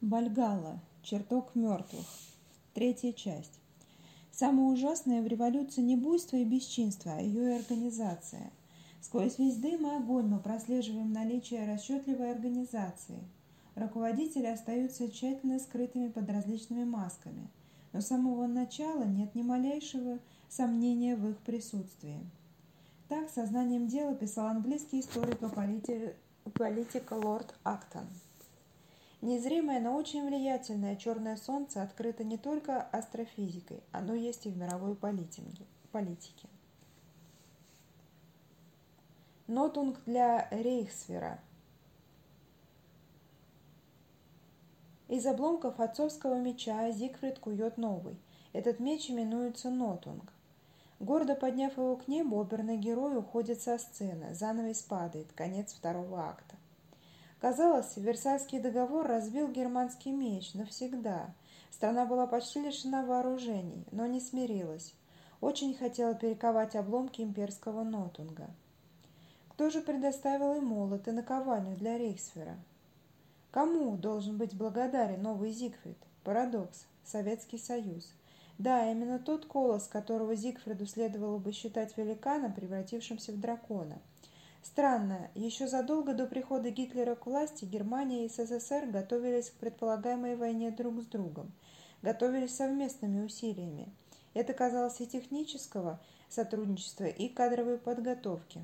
Бальгала. Чертог мертвых. Третья часть. Самое ужасное в революции не буйство и бесчинство, а ее организация. Сквозь весь дым и огонь мы прослеживаем наличие расчетливой организации. Руководители остаются тщательно скрытыми под различными масками, но с самого начала нет ни малейшего сомнения в их присутствии. Так сознанием дела писал английский историк и политика лорд Актон. Незримое, но очень влиятельное черное солнце открыто не только астрофизикой, оно есть и в мировой политике. Нотунг для Рейхсфера. Из обломков отцовского меча Зигфрид кует новый. Этот меч именуется Нотунг. Гордо подняв его к небу, оперный герой уходит со сцены, занавес падает, конец второго акта. Казалось, Версальский договор разбил германский меч навсегда. Страна была почти лишена вооружений, но не смирилась. Очень хотела перековать обломки имперского Нотунга. Кто же предоставил им молот и наковальню для Рейхсфера? Кому должен быть благодарен новый Зигфрид? Парадокс. Советский Союз. Да, именно тот колос, которого Зигфриду следовало бы считать великаном, превратившимся в дракона – Странно, еще задолго до прихода Гитлера к власти Германия и СССР готовились к предполагаемой войне друг с другом, готовились совместными усилиями. Это казалось и технического сотрудничества, и кадровой подготовки.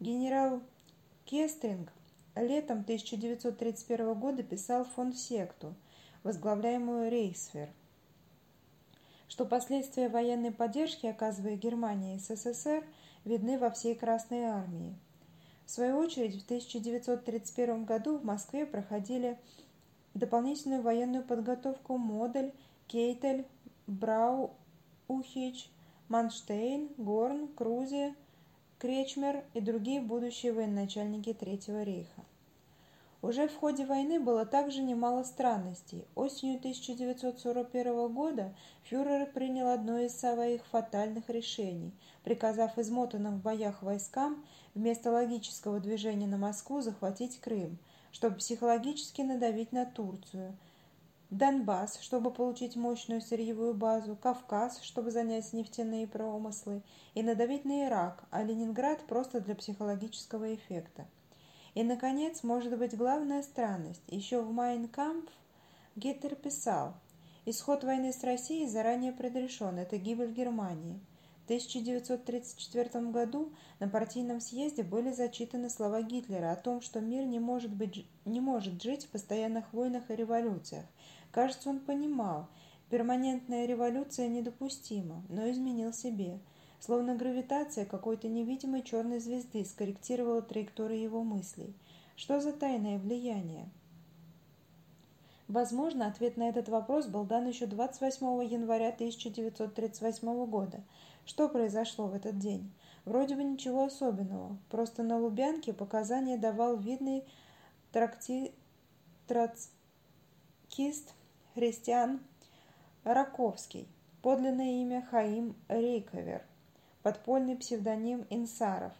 Генерал Кестринг летом 1931 года писал фонд секту, возглавляемую Рейхсфер, что последствия военной поддержки, оказывая Германии и СССР, видны во всей Красной Армии. В свою очередь, в 1931 году в Москве проходили дополнительную военную подготовку Модель, Кейтель, Браухич, Манштейн, Горн, Крузе, Кречмер и другие будущие военачальники Третьего рейха. Уже в ходе войны было также немало странностей. Осенью 1941 года фюрер принял одно из своих фатальных решений, приказав измотанным в боях войскам вместо логического движения на Москву захватить Крым, чтобы психологически надавить на Турцию, Донбасс, чтобы получить мощную сырьевую базу, Кавказ, чтобы занять нефтяные промыслы, и надавить на Ирак, а Ленинград просто для психологического эффекта. И, наконец, может быть, главная странность. Еще в Майнкамп Гитлер писал, «Исход войны с Россией заранее предрешен. Это гибель Германии». В 1934 году на партийном съезде были зачитаны слова Гитлера о том, что мир не может, быть, не может жить в постоянных войнах и революциях. Кажется, он понимал, перманентная революция недопустима, но изменил себе – Словно гравитация какой-то невидимой черной звезды скорректировала траекторию его мыслей. Что за тайное влияние? Возможно, ответ на этот вопрос был дан еще 28 января 1938 года. Что произошло в этот день? Вроде бы ничего особенного. Просто на Лубянке показания давал видный тракти... троцкист христиан Раковский. Подлинное имя Хаим Рейковер подпольный псевдоним Инсаров.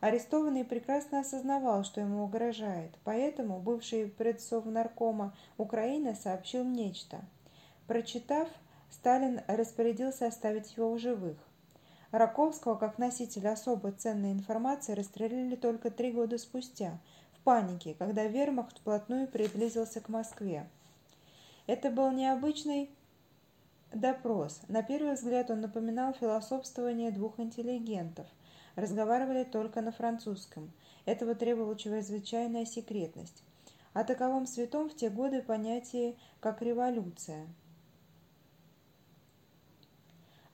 Арестованный прекрасно осознавал, что ему угрожает, поэтому бывший предсовнаркома Украины сообщил нечто. Прочитав, Сталин распорядился оставить его в живых. Раковского, как носителя особо ценной информации, расстреляли только три года спустя, в панике, когда вермахт вплотную приблизился к Москве. Это был необычный Допрос. На первый взгляд он напоминал философствование двух интеллигентов. Разговаривали только на французском. Этого требовала чрезвычайная секретность. О таковом святом в те годы понятие как революция.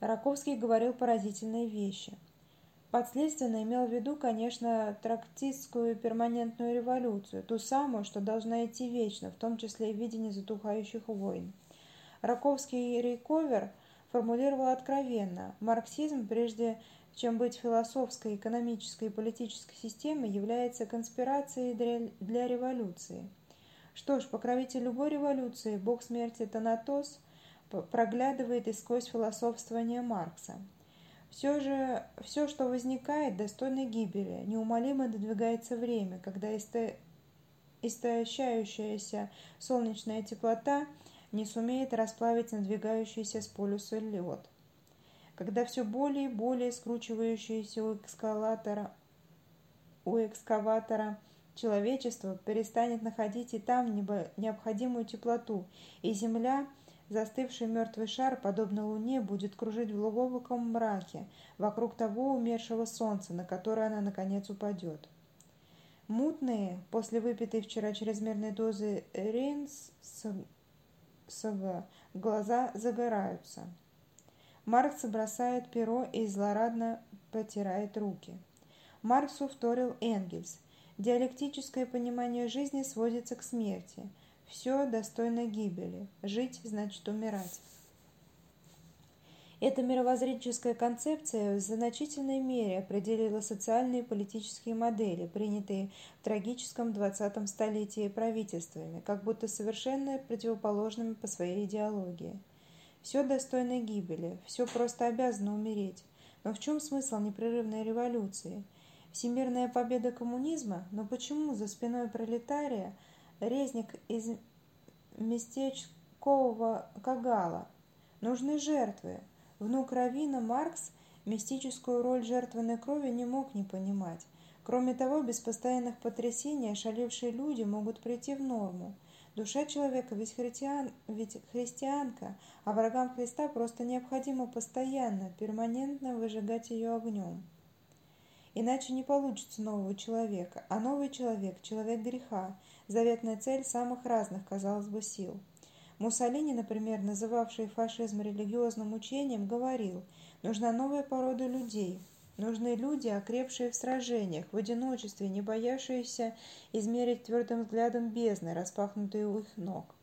Раковский говорил поразительные вещи. Подследственно имел в виду, конечно, трактистскую перманентную революцию, ту самую, что должна идти вечно, в том числе и в виде незатухающих войн. Раковский Рейковер формулировал откровенно, марксизм, прежде чем быть философской, экономической и политической системой, является конспирацией для революции. Что ж, покровитель любой революции, бог смерти Танатос, проглядывает и сквозь философствование Маркса. Все же, все, что возникает, достойно гибели, неумолимо додвигается время, когда истощающаяся солнечная теплота не сумеет расплавить надвигающийся с полюса лед. Когда все более и более скручивающееся у экскаватора, у экскаватора человечество перестанет находить и там необходимую теплоту, и Земля – Застывший мертвый шар, подобно луне, будет кружить в глубоком мраке вокруг того умершего солнца, на которое она, наконец, упадет. Мутные, после выпитой вчера чрезмерной дозы Рейнсова, глаза загораются. Маркс бросает перо и злорадно потирает руки. Марксу вторил Энгельс. Диалектическое понимание жизни сводится к смерти – все достойно гибели. Жить значит умирать. Эта мировоззренческая концепция в значительной мере определила социальные и политические модели, принятые в трагическом 20-м столетии правительствами, как будто совершенно противоположными по своей идеологии. Все достойно гибели, все просто обязано умереть. Но в чем смысл непрерывной революции? Всемирная победа коммунизма? Но почему за спиной пролетария – резник из местечкового Кагала. Нужны жертвы. Внук Равина Маркс мистическую роль жертвенной крови не мог не понимать. Кроме того, без постоянных потрясений ошалевшие люди могут прийти в норму. Душа человека ведь, христиан, ведь христианка, а врагам Христа просто необходимо постоянно, перманентно выжигать ее огнем. Иначе не получится нового человека, а новый человек – человек греха, заветная цель самых разных, казалось бы, сил. Муссолини, например, называвший фашизм религиозным учением, говорил, нужна новая порода людей, нужны люди, окрепшие в сражениях, в одиночестве, не боявшиеся измерить твердым взглядом бездны, распахнутые у их ног.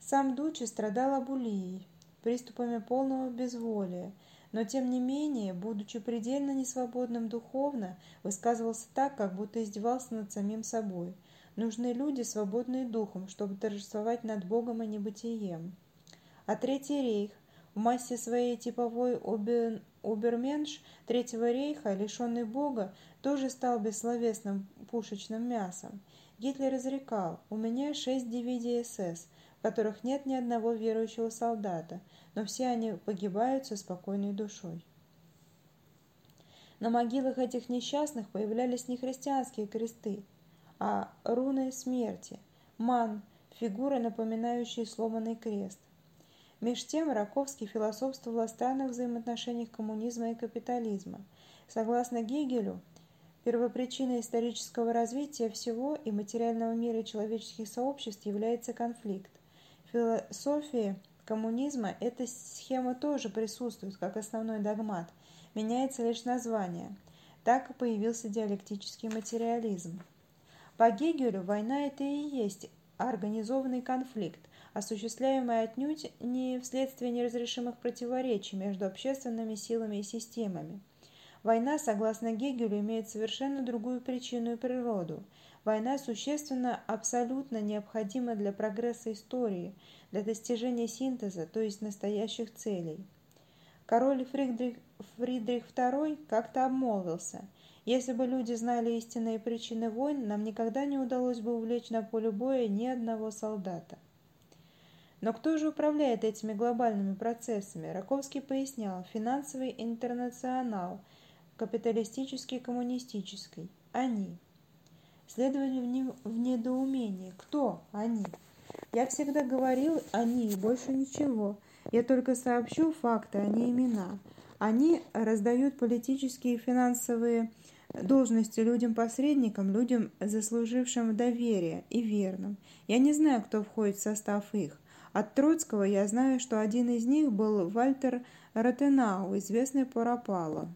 Сам Дучи страдал абулией, приступами полного безволия, но тем не менее, будучи предельно несвободным духовно, высказывался так, как будто издевался над самим собой – Нужны люди, свободные духом, чтобы торжествовать над Богом и небытием. А Третий рейх в массе своей типовой обер... уберменш Третьего рейха, лишенный Бога, тоже стал бессловесным пушечным мясом. Гитлер изрекал «У меня шесть дивизий СС, в которых нет ни одного верующего солдата, но все они погибают со спокойной душой». На могилах этих несчастных появлялись нехристианские кресты, а руны смерти, ман, фигуры, напоминающие сломанный крест. Меж тем Раковский философствовал о странных взаимоотношениях коммунизма и капитализма. Согласно Гегелю, первопричиной исторического развития всего и материального мира человеческих сообществ является конфликт. В философии коммунизма эта схема тоже присутствует как основной догмат, меняется лишь название. Так и появился диалектический материализм. По Гегелю война – это и есть организованный конфликт, осуществляемый отнюдь не вследствие неразрешимых противоречий между общественными силами и системами. Война, согласно Гегелю, имеет совершенно другую причину и природу. Война существенно, абсолютно необходима для прогресса истории, для достижения синтеза, то есть настоящих целей. Король Фридрих, Фридрих II как-то обмолвился – если бы люди знали истинные причины войн, нам никогда не удалось бы увлечь на поле боя ни одного солдата. Но кто же управляет этими глобальными процессами? Раковский пояснял, финансовый интернационал, капиталистический коммунистический. Они. Следовали в недоумении. Кто они? Я всегда говорил «они» и больше ничего. Я только сообщу факты, а не имена. Они раздают политические и финансовые должности людям-посредникам, людям, заслужившим доверие и верным. Я не знаю, кто входит в состав их. От Троцкого я знаю, что один из них был Вальтер Ротенау, известный по.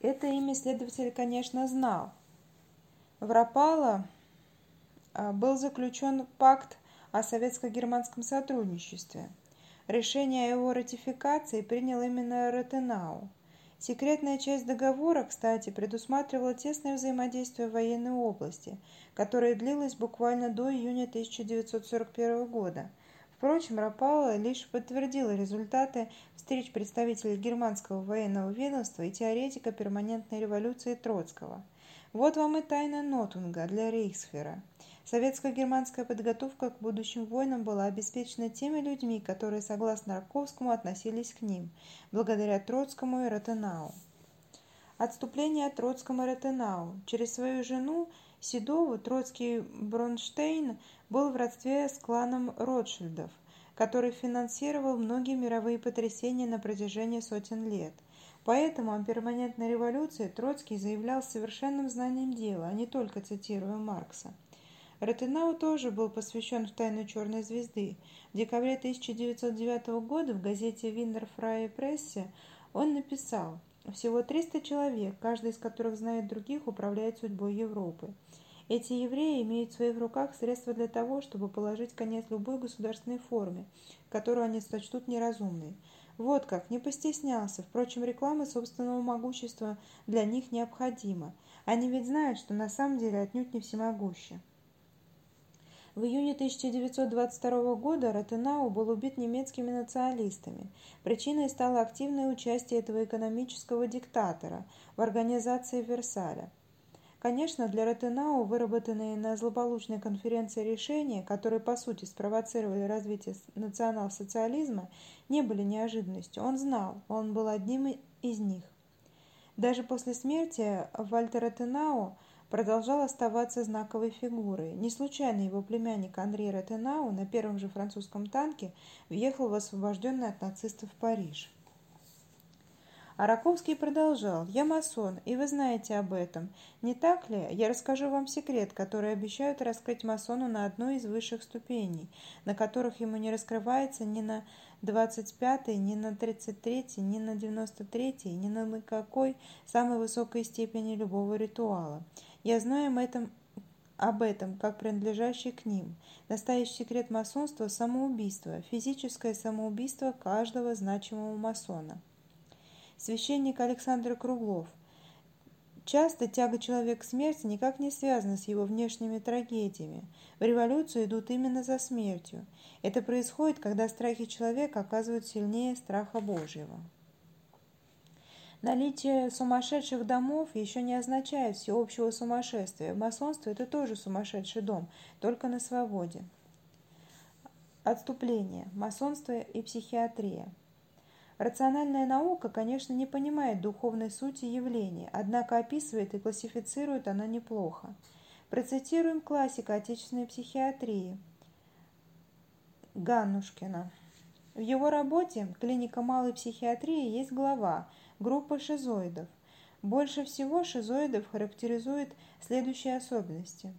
Это имя следователь, конечно, знал. В Рапало а, был заключен пакт о советско-германском сотрудничестве – Решение о его ратификации принял именно Ротенау. Секретная часть договора, кстати, предусматривала тесное взаимодействие в военной области, которое длилось буквально до июня 1941 года. Впрочем, Рапалла лишь подтвердила результаты встреч представителей германского военного ведомства и теоретика перманентной революции Троцкого. Вот вам и тайна Нотунга для Рейхсфера. Советско-германская подготовка к будущим войнам была обеспечена теми людьми, которые, согласно Раковскому, относились к ним, благодаря Троцкому и Ротенау. Отступление от Троцкому и Ротенау. Через свою жену Седову Троцкий Бронштейн был в родстве с кланом Ротшильдов, который финансировал многие мировые потрясения на протяжении сотен лет. Поэтому о перманентной революции Троцкий заявлял с совершенным знанием дела, а не только цитируя Маркса. Ротенау тоже был посвящен в тайну черной звезды. В декабре 1909 года в газете «Виннер Фрае Прессе» он написал «Всего 300 человек, каждый из которых знает других, управляет судьбой Европы. Эти евреи имеют в своих руках средства для того, чтобы положить конец любой государственной форме, которую они сочтут неразумной. Вот как, не постеснялся. Впрочем, реклама собственного могущества для них необходима. Они ведь знают, что на самом деле отнюдь не всемогущи. В июне 1922 года Ротенау был убит немецкими националистами. Причиной стало активное участие этого экономического диктатора в организации Версаля. Конечно, для Ротенау выработанные на злополучной конференции решения, которые по сути спровоцировали развитие национал-социализма, не были неожиданностью. Он знал, он был одним из них. Даже после смерти Вальтера Ротенау продолжал оставаться знаковой фигурой. Не случайно его племянник Андрей Ротенау на первом же французском танке въехал в освобожденный от нацистов Париж. А Раковский продолжал. «Я масон, и вы знаете об этом. Не так ли? Я расскажу вам секрет, который обещают раскрыть масону на одной из высших ступеней, на которых ему не раскрывается ни на 25-й, ни на 33-й, ни на 93-й, ни на никакой самой высокой степени любого ритуала. Я знаю об этом, об этом, как принадлежащий к ним. Настоящий секрет масонства – самоубийство, физическое самоубийство каждого значимого масона. Священник Александр Круглов. Часто тяга человека к смерти никак не связана с его внешними трагедиями. В революцию идут именно за смертью. Это происходит, когда страхи человека оказывают сильнее страха Божьего. Наличие сумасшедших домов еще не означает всеобщего сумасшествия. Масонство – это тоже сумасшедший дом, только на свободе. Отступление. Масонство и психиатрия. Рациональная наука, конечно, не понимает духовной сути явления, однако описывает и классифицирует она неплохо. Процитируем классика отечественной психиатрии Ганнушкина. В его работе «Клиника малой психиатрии» есть глава – Группа шизоидов. Больше всего шизоидов характеризует следующие особенности.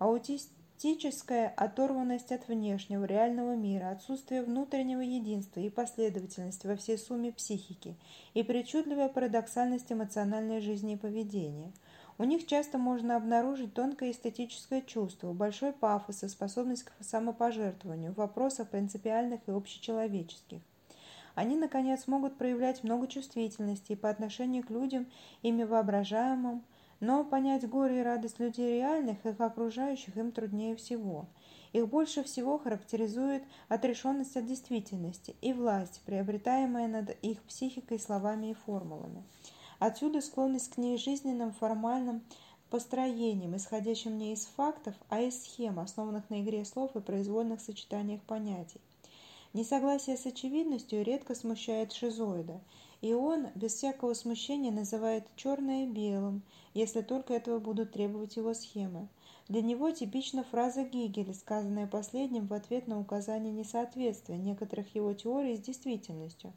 Аутистическая оторванность от внешнего реального мира, отсутствие внутреннего единства и последовательности во всей сумме психики и причудливая парадоксальность эмоциональной жизни и поведения. У них часто можно обнаружить тонкое эстетическое чувство, большой пафос и способность к самопожертвованию в вопросах принципиальных и общечеловеческих. Они, наконец, могут проявлять много чувствительности по отношению к людям, ими воображаемым, но понять горе и радость людей реальных, их окружающих, им труднее всего. Их больше всего характеризует отрешенность от действительности и власть, приобретаемая над их психикой словами и формулами. Отсюда склонность к ней формальным построениям, исходящим не из фактов, а из схем, основанных на игре слов и произвольных сочетаниях понятий. Несогласие с очевидностью редко смущает шизоида, и он без всякого смущения называет черное белым, если только этого будут требовать его схемы. Для него типична фраза Гегеля, сказанная последним в ответ на указание несоответствия некоторых его теорий с действительностью.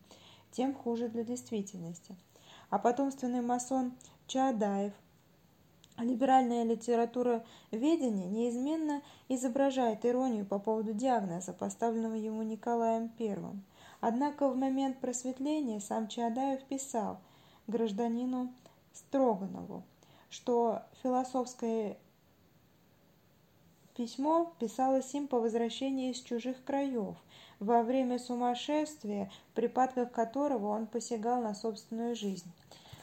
Тем хуже для действительности. А потомственный масон Чаадаев – Либеральная литература ведения неизменно изображает иронию по поводу диагноза, поставленного ему Николаем I. Однако в момент просветления сам Чаадаев писал гражданину Строганову, что философское письмо писалось им по возвращении из чужих краев, во время сумасшествия, в припадках которого он посягал на собственную жизнь.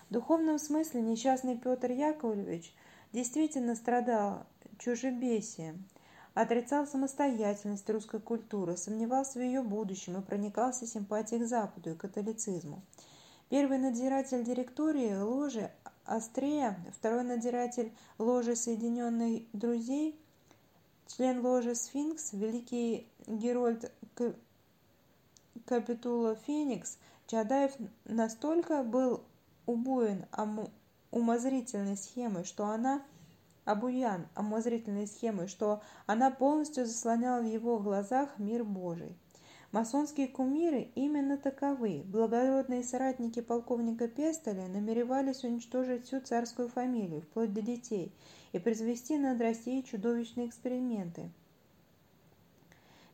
В духовном смысле несчастный Петр Яковлевич – действительно страдал чужебесием, отрицал самостоятельность русской культуры, сомневался в ее будущем и проникался симпатией к Западу и католицизму. Первый надзиратель директории ложи Астрея, второй надзиратель ложи Соединенных Друзей, член ложи Сфинкс, великий Герольд Капитула Феникс, Чадаев настолько был убоен умозрительной схемой, что она обуян умозрительной схемой, что она полностью заслоняла в его глазах мир Божий. Масонские кумиры именно таковы. Благородные соратники полковника Пестоля намеревались уничтожить всю царскую фамилию, вплоть до детей, и произвести над Россией чудовищные эксперименты.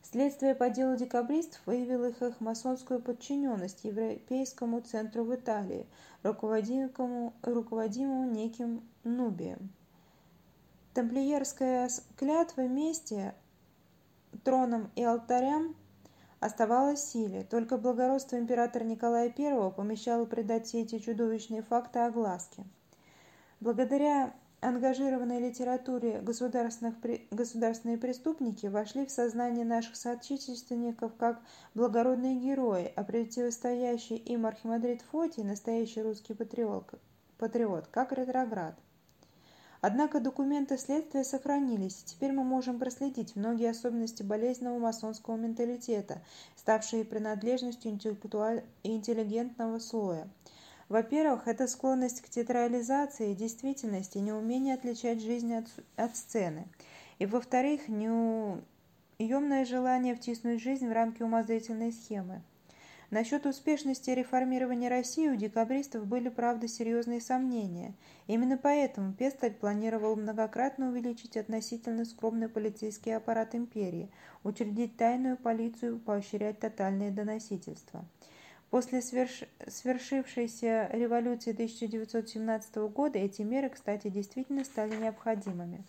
Следствие по делу декабристов выявило их, их масонскую подчиненность Европейскому центру в Италии, руководимому, руководимому неким Нубием. Тамплиерская клятва мести троном и алтарям оставалась силе, только благородство императора Николая I помещало придать все эти чудовищные факты огласке. Благодаря ангажированной литературе государственных, государственные преступники вошли в сознание наших соотечественников как благородные герои, а противостоящий им архимандрит Фотий, настоящий русский патриот, патриот как ретроград. Однако документы следствия сохранились, и теперь мы можем проследить многие особенности болезненного масонского менталитета, ставшие принадлежностью интеллигентного слоя. Во-первых, это склонность к театрализации действительности, неумение отличать жизнь от, от сцены. И во-вторых, неуемное желание втиснуть жизнь в рамки умозрительной схемы. Насчет успешности реформирования России у декабристов были, правда, серьезные сомнения. Именно поэтому Пестель планировал многократно увеличить относительно скромный полицейский аппарат империи, учредить тайную полицию, поощрять тотальное доносительство. После сверш... свершившейся революции 1917 года эти меры, кстати, действительно стали необходимыми.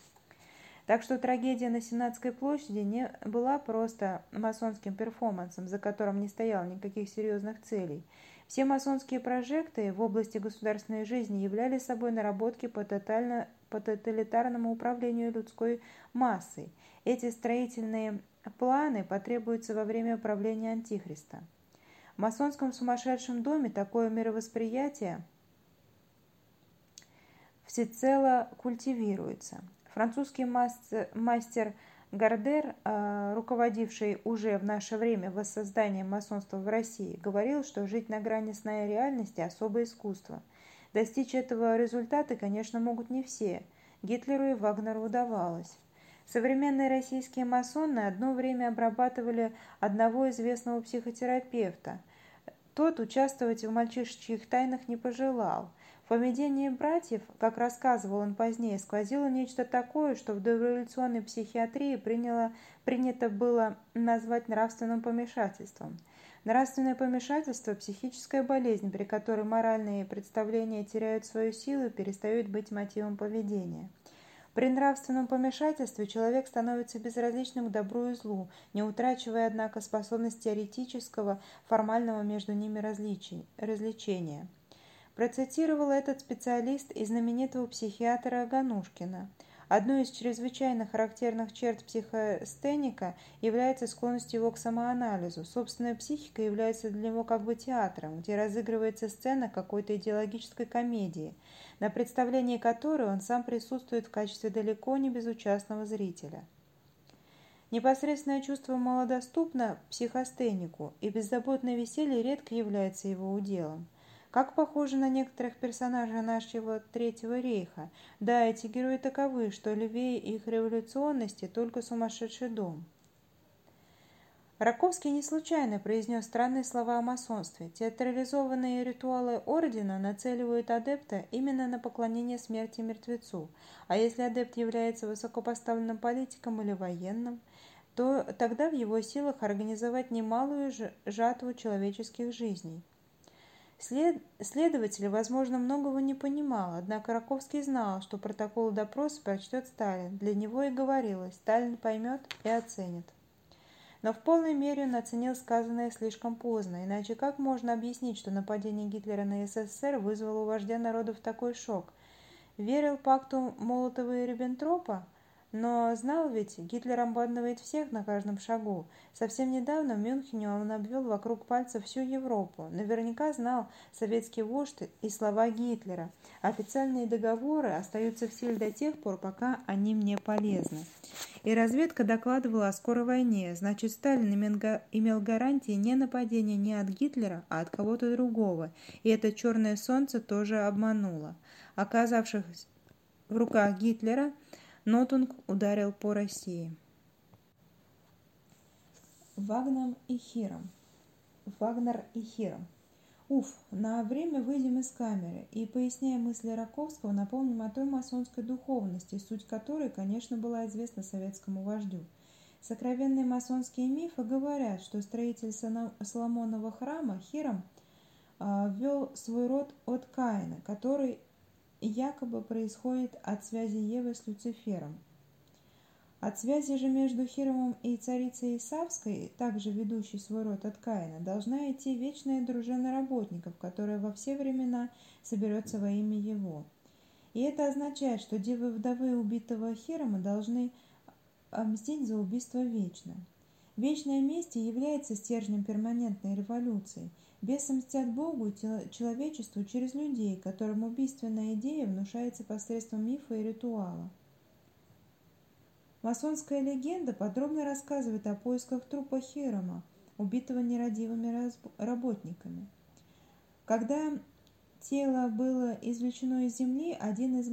Так что трагедия на Сенатской площади не была просто масонским перформансом, за которым не стояло никаких серьезных целей. Все масонские прожекты в области государственной жизни являли собой наработки по, тотально, по тоталитарному управлению людской массой. Эти строительные планы потребуются во время правления Антихриста. В масонском сумасшедшем доме такое мировосприятие всецело культивируется. Французский мастер Гардер, а, руководивший уже в наше время воссозданием масонства в России, говорил, что жить на грани сна и реальности – особое искусство. Достичь этого результата, конечно, могут не все. Гитлеру и Вагнеру удавалось. Современные российские масоны одно время обрабатывали одного известного психотерапевта. Тот участвовать в мальчишечьих тайнах не пожелал – в поведении братьев, как рассказывал он позднее, сквозило нечто такое, что в дореволюционной психиатрии приняло, принято было назвать нравственным помешательством. Нравственное помешательство – психическая болезнь, при которой моральные представления теряют свою силу и перестают быть мотивом поведения. При нравственном помешательстве человек становится безразличным к добру и злу, не утрачивая, однако, способность теоретического, формального между ними различения. Процитировал этот специалист из знаменитого психиатра Ганушкина. Одной из чрезвычайно характерных черт психостеника является склонность его к самоанализу. Собственная психика является для него как бы театром, где разыгрывается сцена какой-то идеологической комедии, на представлении которой он сам присутствует в качестве далеко не безучастного зрителя. Непосредственное чувство малодоступно психостенику, и беззаботное веселье редко является его уделом. Как похоже на некоторых персонажей нашего Третьего рейха. Да, эти герои таковы, что левее их революционности только сумасшедший дом. Раковский не случайно произнес странные слова о масонстве. Театрализованные ритуалы ордена нацеливают адепта именно на поклонение смерти мертвецу. А если адепт является высокопоставленным политиком или военным, то тогда в его силах организовать немалую жатву человеческих жизней. След... Следователь, возможно, многого не понимал, однако Раковский знал, что протокол допроса прочтет Сталин. Для него и говорилось, Сталин поймет и оценит. Но в полной мере он оценил сказанное слишком поздно, иначе как можно объяснить, что нападение Гитлера на СССР вызвало у вождя народов такой шок? Верил пакту Молотова и Риббентропа? Но знал ведь, Гитлер обманывает всех на каждом шагу. Совсем недавно в Мюнхене он обвел вокруг пальца всю Европу. Наверняка знал советский вождь и слова Гитлера. Официальные договоры остаются в силе до тех пор, пока они мне полезны. И разведка докладывала о скорой войне. Значит, Сталин имел гарантии не нападения не от Гитлера, а от кого-то другого. И это черное солнце тоже обмануло. Оказавшись в руках Гитлера, Нотунг ударил по России. Вагнер и Хиром. Вагнер и Хиром. Уф, на время выйдем из камеры и, поясняя мысли Раковского, напомним о той масонской духовности, суть которой, конечно, была известна советскому вождю. Сокровенные масонские мифы говорят, что строитель Соломонова храма Хиром а, ввел свой род от Каина, который якобы происходит от связи Евы с Люцифером. От связи же между Хиромом и царицей Исавской, также ведущей свой род от Каина, должна идти вечная дружина работников, которая во все времена соберется во имя его. И это означает, что девы-вдовы убитого Хирома должны мстить за убийство вечно. Вечная месть является стержнем перманентной революции – Бесы мстят Богу и человечеству через людей, которым убийственная идея внушается посредством мифа и ритуала. Масонская легенда подробно рассказывает о поисках трупа Херома, убитого нерадивыми работниками. Когда тело было извлечено из земли, один из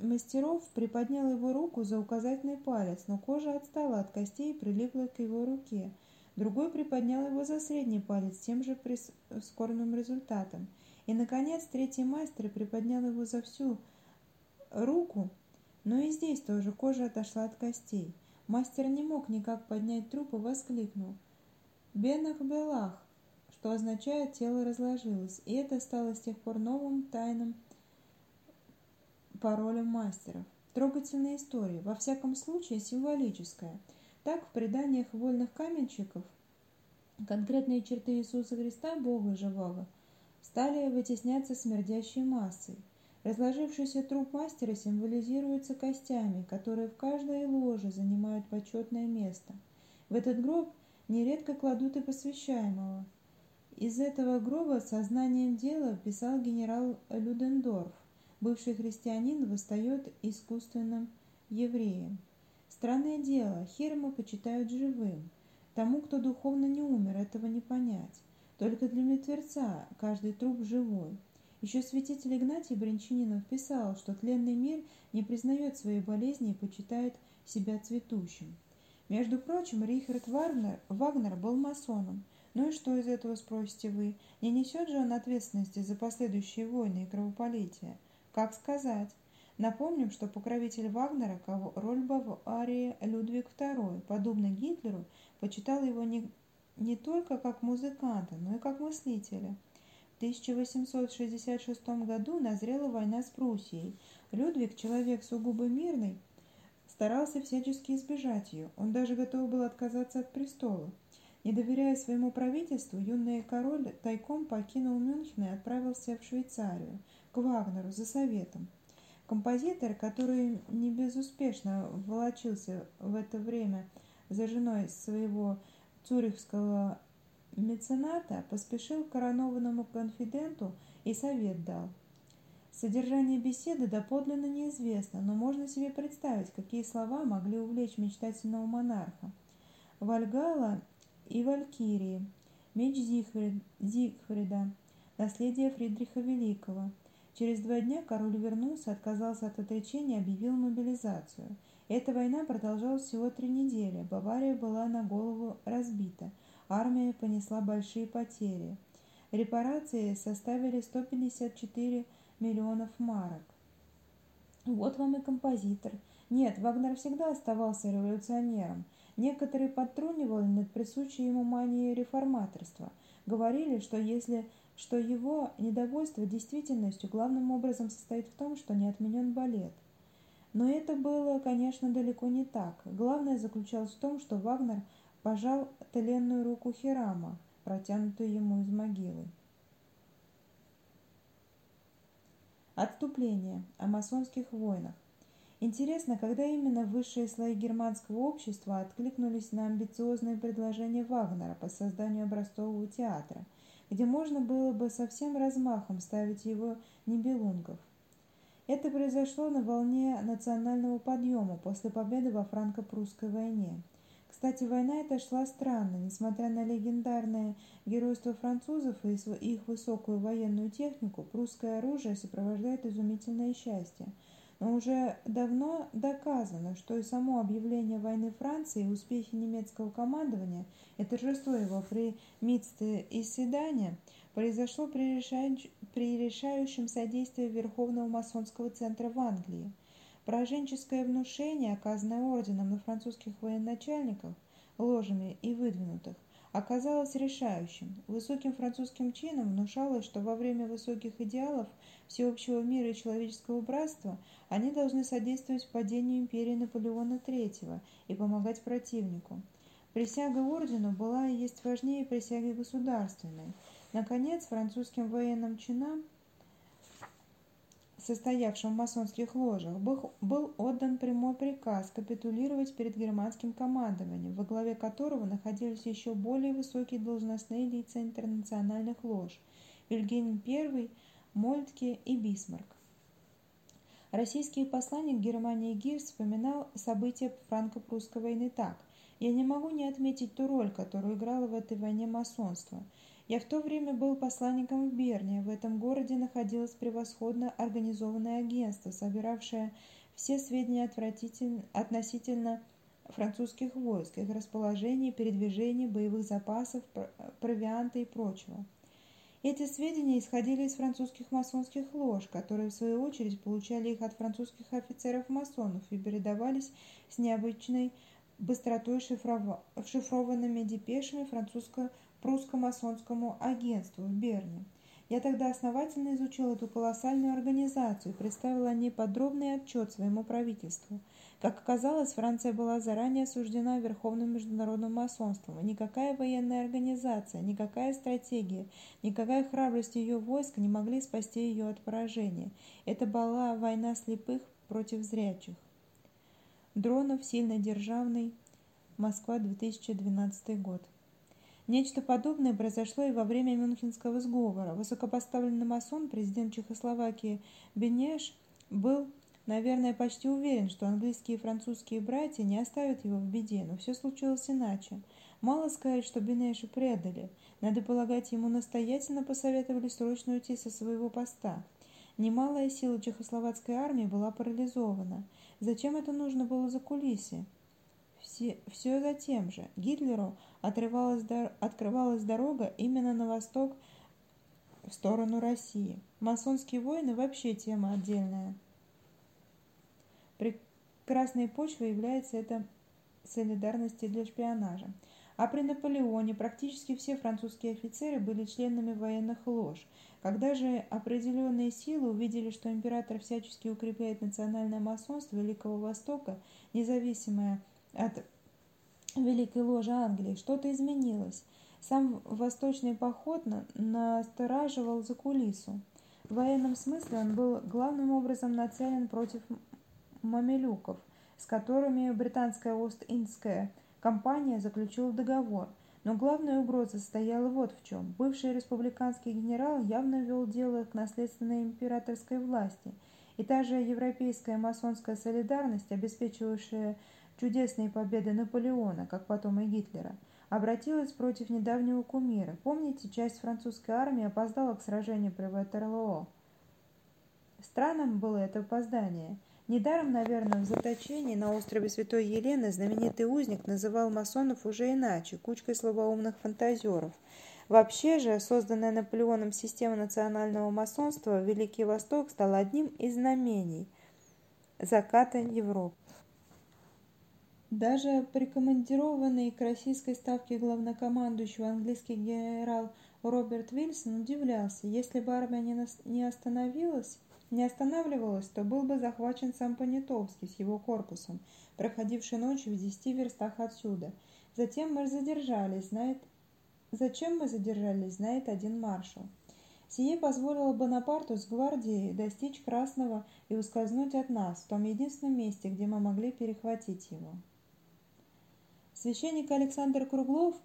мастеров приподнял его руку за указательный палец, но кожа отстала от костей и прилипла к его руке – Другой приподнял его за средний палец тем же прискорбным результатом. И, наконец, третий мастер приподнял его за всю руку, но и здесь тоже кожа отошла от костей. Мастер не мог никак поднять труп и воскликнул. «Бенах Белах», что означает «тело разложилось», и это стало с тех пор новым тайным паролем мастеров. Трогательная история, во всяком случае символическая – так, в преданиях вольных каменщиков конкретные черты Иисуса Христа, Бога живого, стали вытесняться смердящей массой. Разложившийся труп мастера символизируется костями, которые в каждой ложе занимают почетное место. В этот гроб нередко кладут и посвящаемого. Из этого гроба сознанием дела писал генерал Людендорф. Бывший христианин восстает искусственным евреем. Странное дело, Херема почитают живым. Тому, кто духовно не умер, этого не понять. Только для мертвеца каждый труп живой. Еще святитель Игнатий Бринчининов писал, что тленный мир не признает своей болезни и почитает себя цветущим. Между прочим, Рихард Вагнер, Вагнер был масоном. Ну и что из этого, спросите вы? Не несет же он ответственности за последующие войны и кровопролития? Как сказать? Напомним, что покровитель Вагнера, кого роль Баварии Людвиг II, подобно Гитлеру, почитал его не, не только как музыканта, но и как мыслителя. В 1866 году назрела война с Пруссией. Людвиг, человек сугубо мирный, старался всячески избежать ее. Он даже готов был отказаться от престола. Не доверяя своему правительству, юный король тайком покинул Мюнхен и отправился в Швейцарию, к Вагнеру, за советом. Композитор, который не безуспешно волочился в это время за женой своего цюрихского мецената, поспешил к коронованному конфиденту и совет дал. Содержание беседы доподлинно неизвестно, но можно себе представить, какие слова могли увлечь мечтательного монарха. Вальгала и Валькирии, меч Зигфрида, наследие Фридриха Великого – Через два дня король вернулся, отказался от отречения объявил мобилизацию. Эта война продолжалась всего три недели. Бавария была на голову разбита. Армия понесла большие потери. Репарации составили 154 миллионов марок. Вот вам и композитор. Нет, Вагнер всегда оставался революционером. Некоторые подтрунивали над присущей ему манией реформаторства. Говорили, что если что его недовольство действительностью главным образом состоит в том, что не отменен балет. Но это было, конечно, далеко не так. Главное заключалось в том, что Вагнер пожал тленную руку Хирама, протянутую ему из могилы. Отступление о масонских войнах. Интересно, когда именно высшие слои германского общества откликнулись на амбициозные предложения Вагнера по созданию образцового театра, где можно было бы со всем размахом ставить его небелунгов. Это произошло на волне национального подъема после победы во франко-прусской войне. Кстати, война эта шла странно, несмотря на легендарное геройство французов и их высокую военную технику, прусское оружие сопровождает изумительное счастье – но уже давно доказано, что и само объявление войны Франции, и успехи немецкого командования и торжество его при Мицте и Седане произошло при, решающ... при решающем содействии Верховного масонского центра в Англии. Пораженческое внушение, оказанное орденом на французских военачальников, ложами и выдвинутых, оказалось решающим. Высоким французским чином внушалось, что во время высоких идеалов всеобщего мира и человеческого братства они должны содействовать падению империи Наполеона III и помогать противнику. Присяга ордену была и есть важнее присяги государственной. Наконец, французским военным чинам – состоявшим в масонских ложах, был отдан прямой приказ капитулировать перед германским командованием, во главе которого находились еще более высокие должностные лица интернациональных лож – Вильгельм I, Мольтке и Бисмарк. Российский посланник Германии Гирс вспоминал события франко-прусской войны так. «Я не могу не отметить ту роль, которую играло в этой войне масонство – я в то время был посланником в Берне. В этом городе находилось превосходно организованное агентство, собиравшее все сведения относительно французских войск, их расположения, передвижений, боевых запасов, провианта и прочего. Эти сведения исходили из французских масонских лож, которые в свою очередь получали их от французских офицеров-масонов и передавались с необычной быстротой шифрованными депешами французского прусско-масонскому агентству в Берне. Я тогда основательно изучил эту колоссальную организацию и представил о ней подробный отчет своему правительству. Как оказалось, Франция была заранее осуждена Верховным международным масонством, и никакая военная организация, никакая стратегия, никакая храбрость ее войск не могли спасти ее от поражения. Это была война слепых против зрячих. Дронов, сильно державный, Москва, 2012 год. Нечто подобное произошло и во время Мюнхенского сговора. Высокопоставленный масон, президент Чехословакии Бенеш, был, наверное, почти уверен, что английские и французские братья не оставят его в беде, но все случилось иначе. Мало сказать, что Бенеша предали. Надо полагать, ему настоятельно посоветовали срочно уйти со своего поста. Немалая сила чехословацкой армии была парализована. Зачем это нужно было за кулисье? Все, все за тем же. Гитлеру отрывалась, открывалась дорога именно на восток, в сторону России. Масонские войны вообще тема отдельная. Прекрасной почвой является эта солидарность для шпионажа. А при Наполеоне практически все французские офицеры были членами военных лож. Когда же определенные силы увидели, что император всячески укрепляет национальное масонство Великого Востока, независимое от Великой Ложи Англии, что-то изменилось. Сам восточный поход настораживал за кулису. В военном смысле он был главным образом нацелен против мамилюков, с которыми британская Ост-Индская компания заключила договор. Но главная угроза состояла вот в чем. Бывший республиканский генерал явно вел дело к наследственной императорской власти, и та же европейская масонская солидарность, обеспечивавшая чудесные победы Наполеона, как потом и Гитлера, обратилась против недавнего кумира. Помните, часть французской армии опоздала к сражению при Ватерлоо? Странным было это опоздание. Недаром, наверное, в заточении на острове Святой Елены знаменитый узник называл масонов уже иначе, кучкой слабоумных фантазеров. Вообще же, созданная Наполеоном система национального масонства Великий Восток стал одним из знамений заката Европы. Даже прикомандированный к российской ставке главнокомандующего английский генерал Роберт Вильсон удивлялся, если бы армия не, не остановилась, не останавливалась, то был бы захвачен сам Понятовский с его корпусом, проходивший ночью в десяти верстах отсюда. Затем мы задержались, знает... Зачем мы задержались, знает один маршал. Сие позволило Бонапарту с гвардией достичь Красного и ускользнуть от нас в том единственном месте, где мы могли перехватить его. Священник Александр Круглов,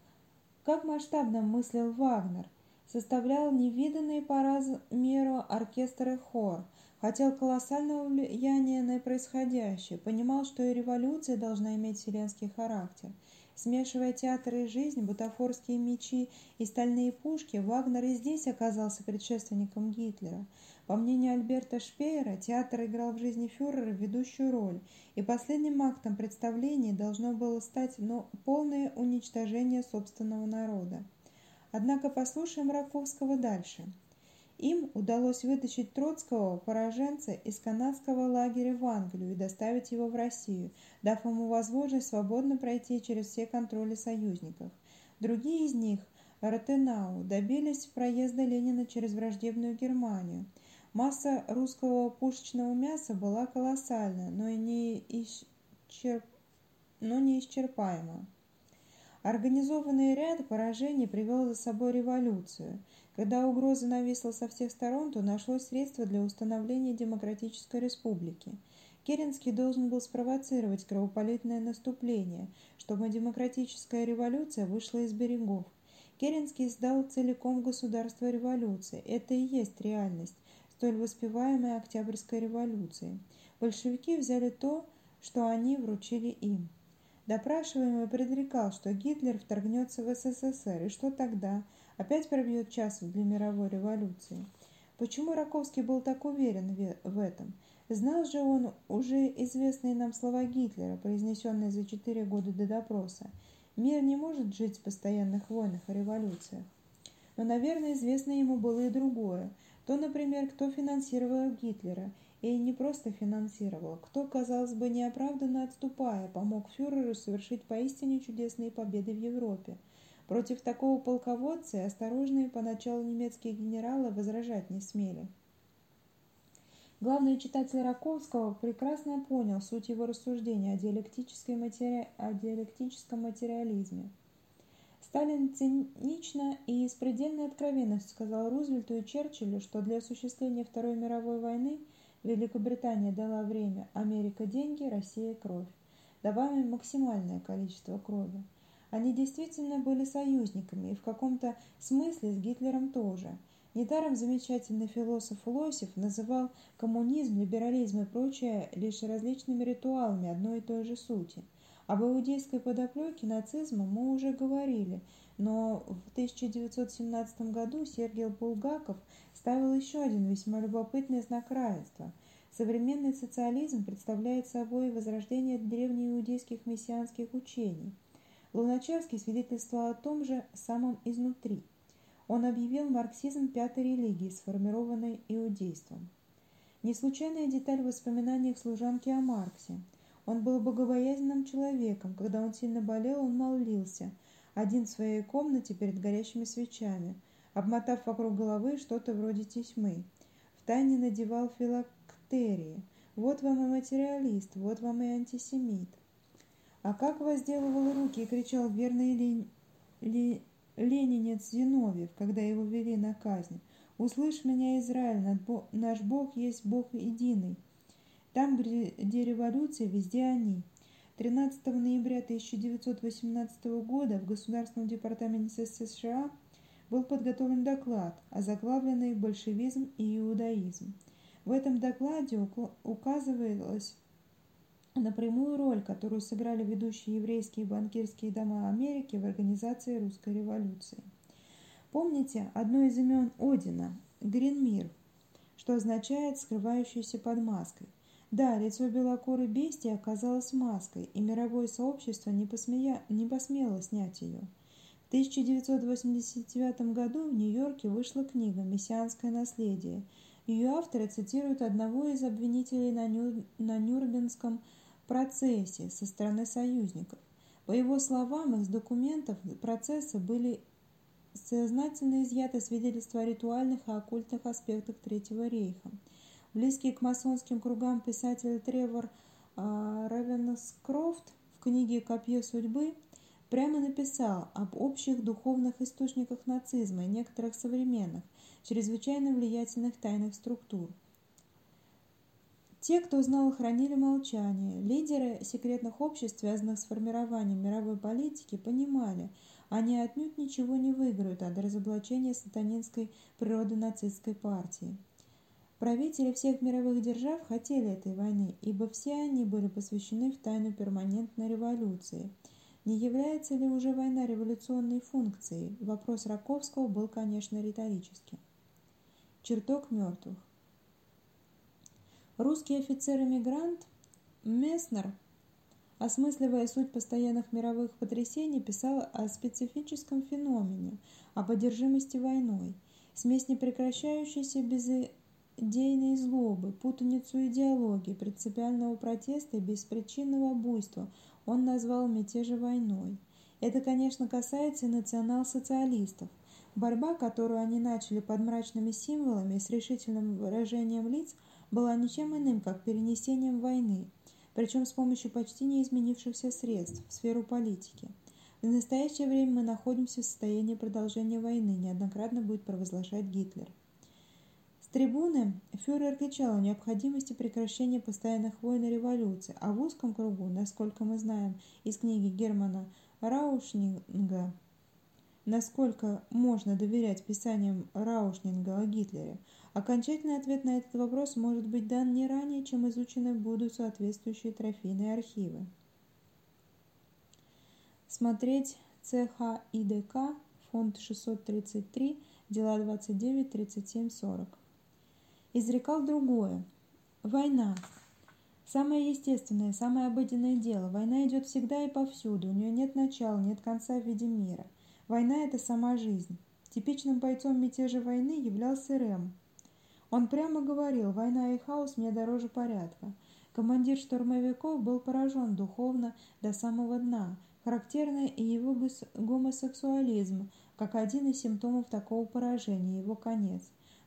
как масштабно мыслил Вагнер, составлял невиданный по размеру оркестр и хор, хотел колоссального влияния на происходящее, понимал, что и революция должна иметь вселенский характер. Смешивая театр и жизнь, бутафорские мечи и стальные пушки, Вагнер и здесь оказался предшественником Гитлера. По мнению Альберта Шпеера, театр играл в жизни фюрера ведущую роль, и последним актом представления должно было стать но полное уничтожение собственного народа. Однако послушаем Раковского дальше. Им удалось вытащить Троцкого, пораженца, из канадского лагеря в Англию и доставить его в Россию, дав ему возможность свободно пройти через все контроли союзников. Другие из них, Ротенау, добились проезда Ленина через враждебную Германию. Масса русского пушечного мяса была колоссальна, но, и не, исчерп... но неисчерпаема. Организованный ряд поражений привел за собой революцию – когда угроза нависла со всех сторон, то нашлось средство для установления демократической республики. Керенский должен был спровоцировать кровопролитное наступление, чтобы демократическая революция вышла из берегов. Керенский сдал целиком государство революции. Это и есть реальность, столь воспеваемой Октябрьской революции. Большевики взяли то, что они вручили им. Допрашиваемый предрекал, что Гитлер вторгнется в СССР, и что тогда – опять пробьет час для мировой революции. Почему Раковский был так уверен в этом? Знал же он уже известные нам слова Гитлера, произнесенные за четыре года до допроса. Мир не может жить в постоянных войнах и революциях. Но, наверное, известно ему было и другое. То, например, кто финансировал Гитлера, и не просто финансировал, кто, казалось бы, неоправданно отступая, помог фюреру совершить поистине чудесные победы в Европе – Против такого полководца осторожные поначалу немецкие генералы возражать не смели. Главный читатель Раковского прекрасно понял суть его рассуждения о, диалектической матери... о диалектическом материализме. Сталин цинично и с предельной откровенностью сказал Рузвельту и Черчиллю, что для осуществления Второй мировой войны Великобритания дала время, Америка – деньги, Россия – кровь. Добавим максимальное количество крови. Они действительно были союзниками и в каком-то смысле с Гитлером тоже. Недаром замечательный философ Лосев называл коммунизм, либерализм и прочее лишь различными ритуалами одной и той же сути. Об иудейской подоплеке нацизма мы уже говорили, но в 1917 году Сергей Булгаков ставил еще один весьма любопытный знак равенства. Современный социализм представляет собой возрождение древнеиудейских мессианских учений – Луначарский свидетельствовал о том же самом изнутри. Он объявил марксизм пятой религией, сформированной иудейством. Не случайная деталь в воспоминаниях служанки о Марксе. Он был богобоязненным человеком. Когда он сильно болел, он молился, один в своей комнате перед горящими свечами, обмотав вокруг головы что-то вроде тесьмы. Втайне надевал филактерии. Вот вам и материалист, вот вам и антисемит. А как возделывал руки и кричал верный лень, ли, ленинец Зиновьев, когда его вели на казнь. «Услышь меня, Израиль, наш Бог есть Бог единый. Там, где революция, везде они». 13 ноября 1918 года в Государственном департаменте США был подготовлен доклад, озаглавленный «Большевизм и иудаизм». В этом докладе указывалось на прямую роль, которую сыграли ведущие еврейские банкирские дома Америки в организации русской революции. Помните одно из имен Одина – Гринмир, что означает «скрывающийся под маской». Да, лицо белокурой бестии оказалось маской, и мировое сообщество не, посмея... не посмело снять ее. В 1989 году в Нью-Йорке вышла книга «Мессианское наследие». Ее авторы цитируют одного из обвинителей на, Нюр... на Нюрнбергском процессе со стороны союзников. По его словам, из документов процесса были сознательно изъяты свидетельства о ритуальных и оккультных аспектах Третьего рейха. Близкий к масонским кругам писатель Тревор э, Ревенскрофт в книге «Копье судьбы» прямо написал об общих духовных источниках нацизма и некоторых современных, чрезвычайно влиятельных тайных структур. Те, кто знал, хранили молчание. Лидеры секретных обществ, связанных с формированием мировой политики, понимали, они отнюдь ничего не выиграют от разоблачения сатанинской природы нацистской партии. Правители всех мировых держав хотели этой войны, ибо все они были посвящены в тайну перманентной революции. Не является ли уже война революционной функцией? Вопрос Раковского был, конечно, риторическим. Чертог мертвых. Русский офицер-эмигрант Месснер, осмысливая суть постоянных мировых потрясений, писал о специфическом феномене, об одержимости войной, смесь непрекращающейся без идейной злобы, путаницу идеологии, принципиального протеста и беспричинного буйства он назвал мятежи войной. Это, конечно, касается и национал-социалистов. Борьба, которую они начали под мрачными символами и с решительным выражением лиц, была ничем иным, как перенесением войны, причем с помощью почти не изменившихся средств в сферу политики. В настоящее время мы находимся в состоянии продолжения войны, неоднократно будет провозглашать Гитлер трибуны фюрер кричал о необходимости прекращения постоянных войн и революций, а в узком кругу, насколько мы знаем из книги Германа Раушнинга, насколько можно доверять писаниям Раушнинга о Гитлере, окончательный ответ на этот вопрос может быть дан не ранее, чем изучены будут соответствующие трофейные архивы. Смотреть ЦХ ИДК, фонд 633, дела 29, 37, 40 изрекал другое. Война. Самое естественное, самое обыденное дело. Война идет всегда и повсюду. У нее нет начала, нет конца в виде мира. Война – это сама жизнь. Типичным бойцом мятежа войны являлся Рэм. Он прямо говорил, война и хаос мне дороже порядка. Командир штурмовиков был поражен духовно до самого дна. Характерный и его гомосексуализм, как один из симптомов такого поражения, его конец.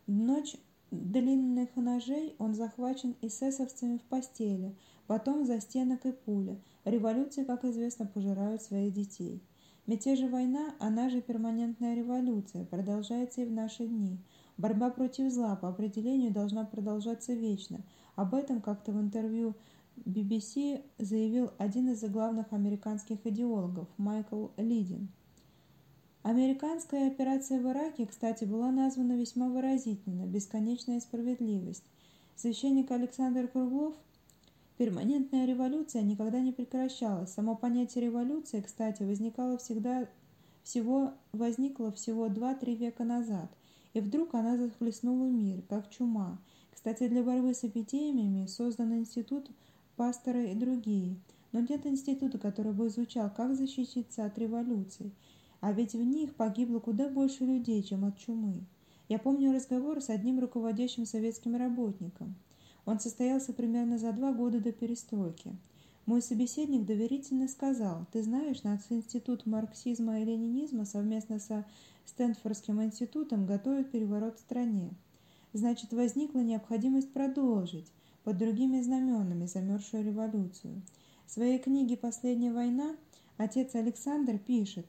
Ночь длинных ножей он захвачен эсэсовцами в постели, потом за стенок и пуля. Революции, как известно, пожирают своих детей. Мятежи война, она же перманентная революция, продолжается и в наши дни. Борьба против зла по определению должна продолжаться вечно. Об этом как-то в интервью BBC заявил один из главных американских идеологов Майкл Лидин. Американская операция в Ираке, кстати, была названа весьма выразительно «Бесконечная справедливость». Священник Александр Круглов Перманентная революция никогда не прекращалась. Само понятие революции, кстати, возникало всегда, всего, возникло всего 2-3 века назад, и вдруг она захлестнула мир, как чума. Кстати, для борьбы с эпидемиями создан институт пастора и другие. Но нет института, который бы изучал, как защититься от революции – а ведь в них погибло куда больше людей, чем от чумы. Я помню разговор с одним руководящим советским работником. Он состоялся примерно за два года до перестройки. Мой собеседник доверительно сказал, «Ты знаешь, наш институт марксизма и ленинизма совместно со Стэнфордским институтом готовит переворот в стране. Значит, возникла необходимость продолжить под другими знаменами замерзшую революцию. В своей книге «Последняя война» отец Александр пишет,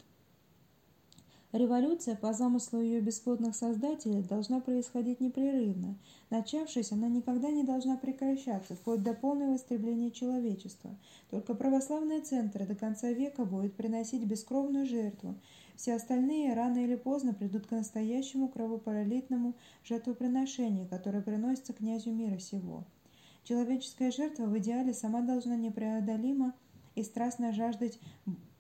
Революция, по замыслу ее бесплотных создателей, должна происходить непрерывно. Начавшись, она никогда не должна прекращаться, вплоть до полного истребления человечества. Только православные центры до конца века будут приносить бескровную жертву. Все остальные рано или поздно придут к настоящему кровопролитному жертвоприношению, которое приносится князю мира сего. Человеческая жертва в идеале сама должна непреодолимо и страстно жаждать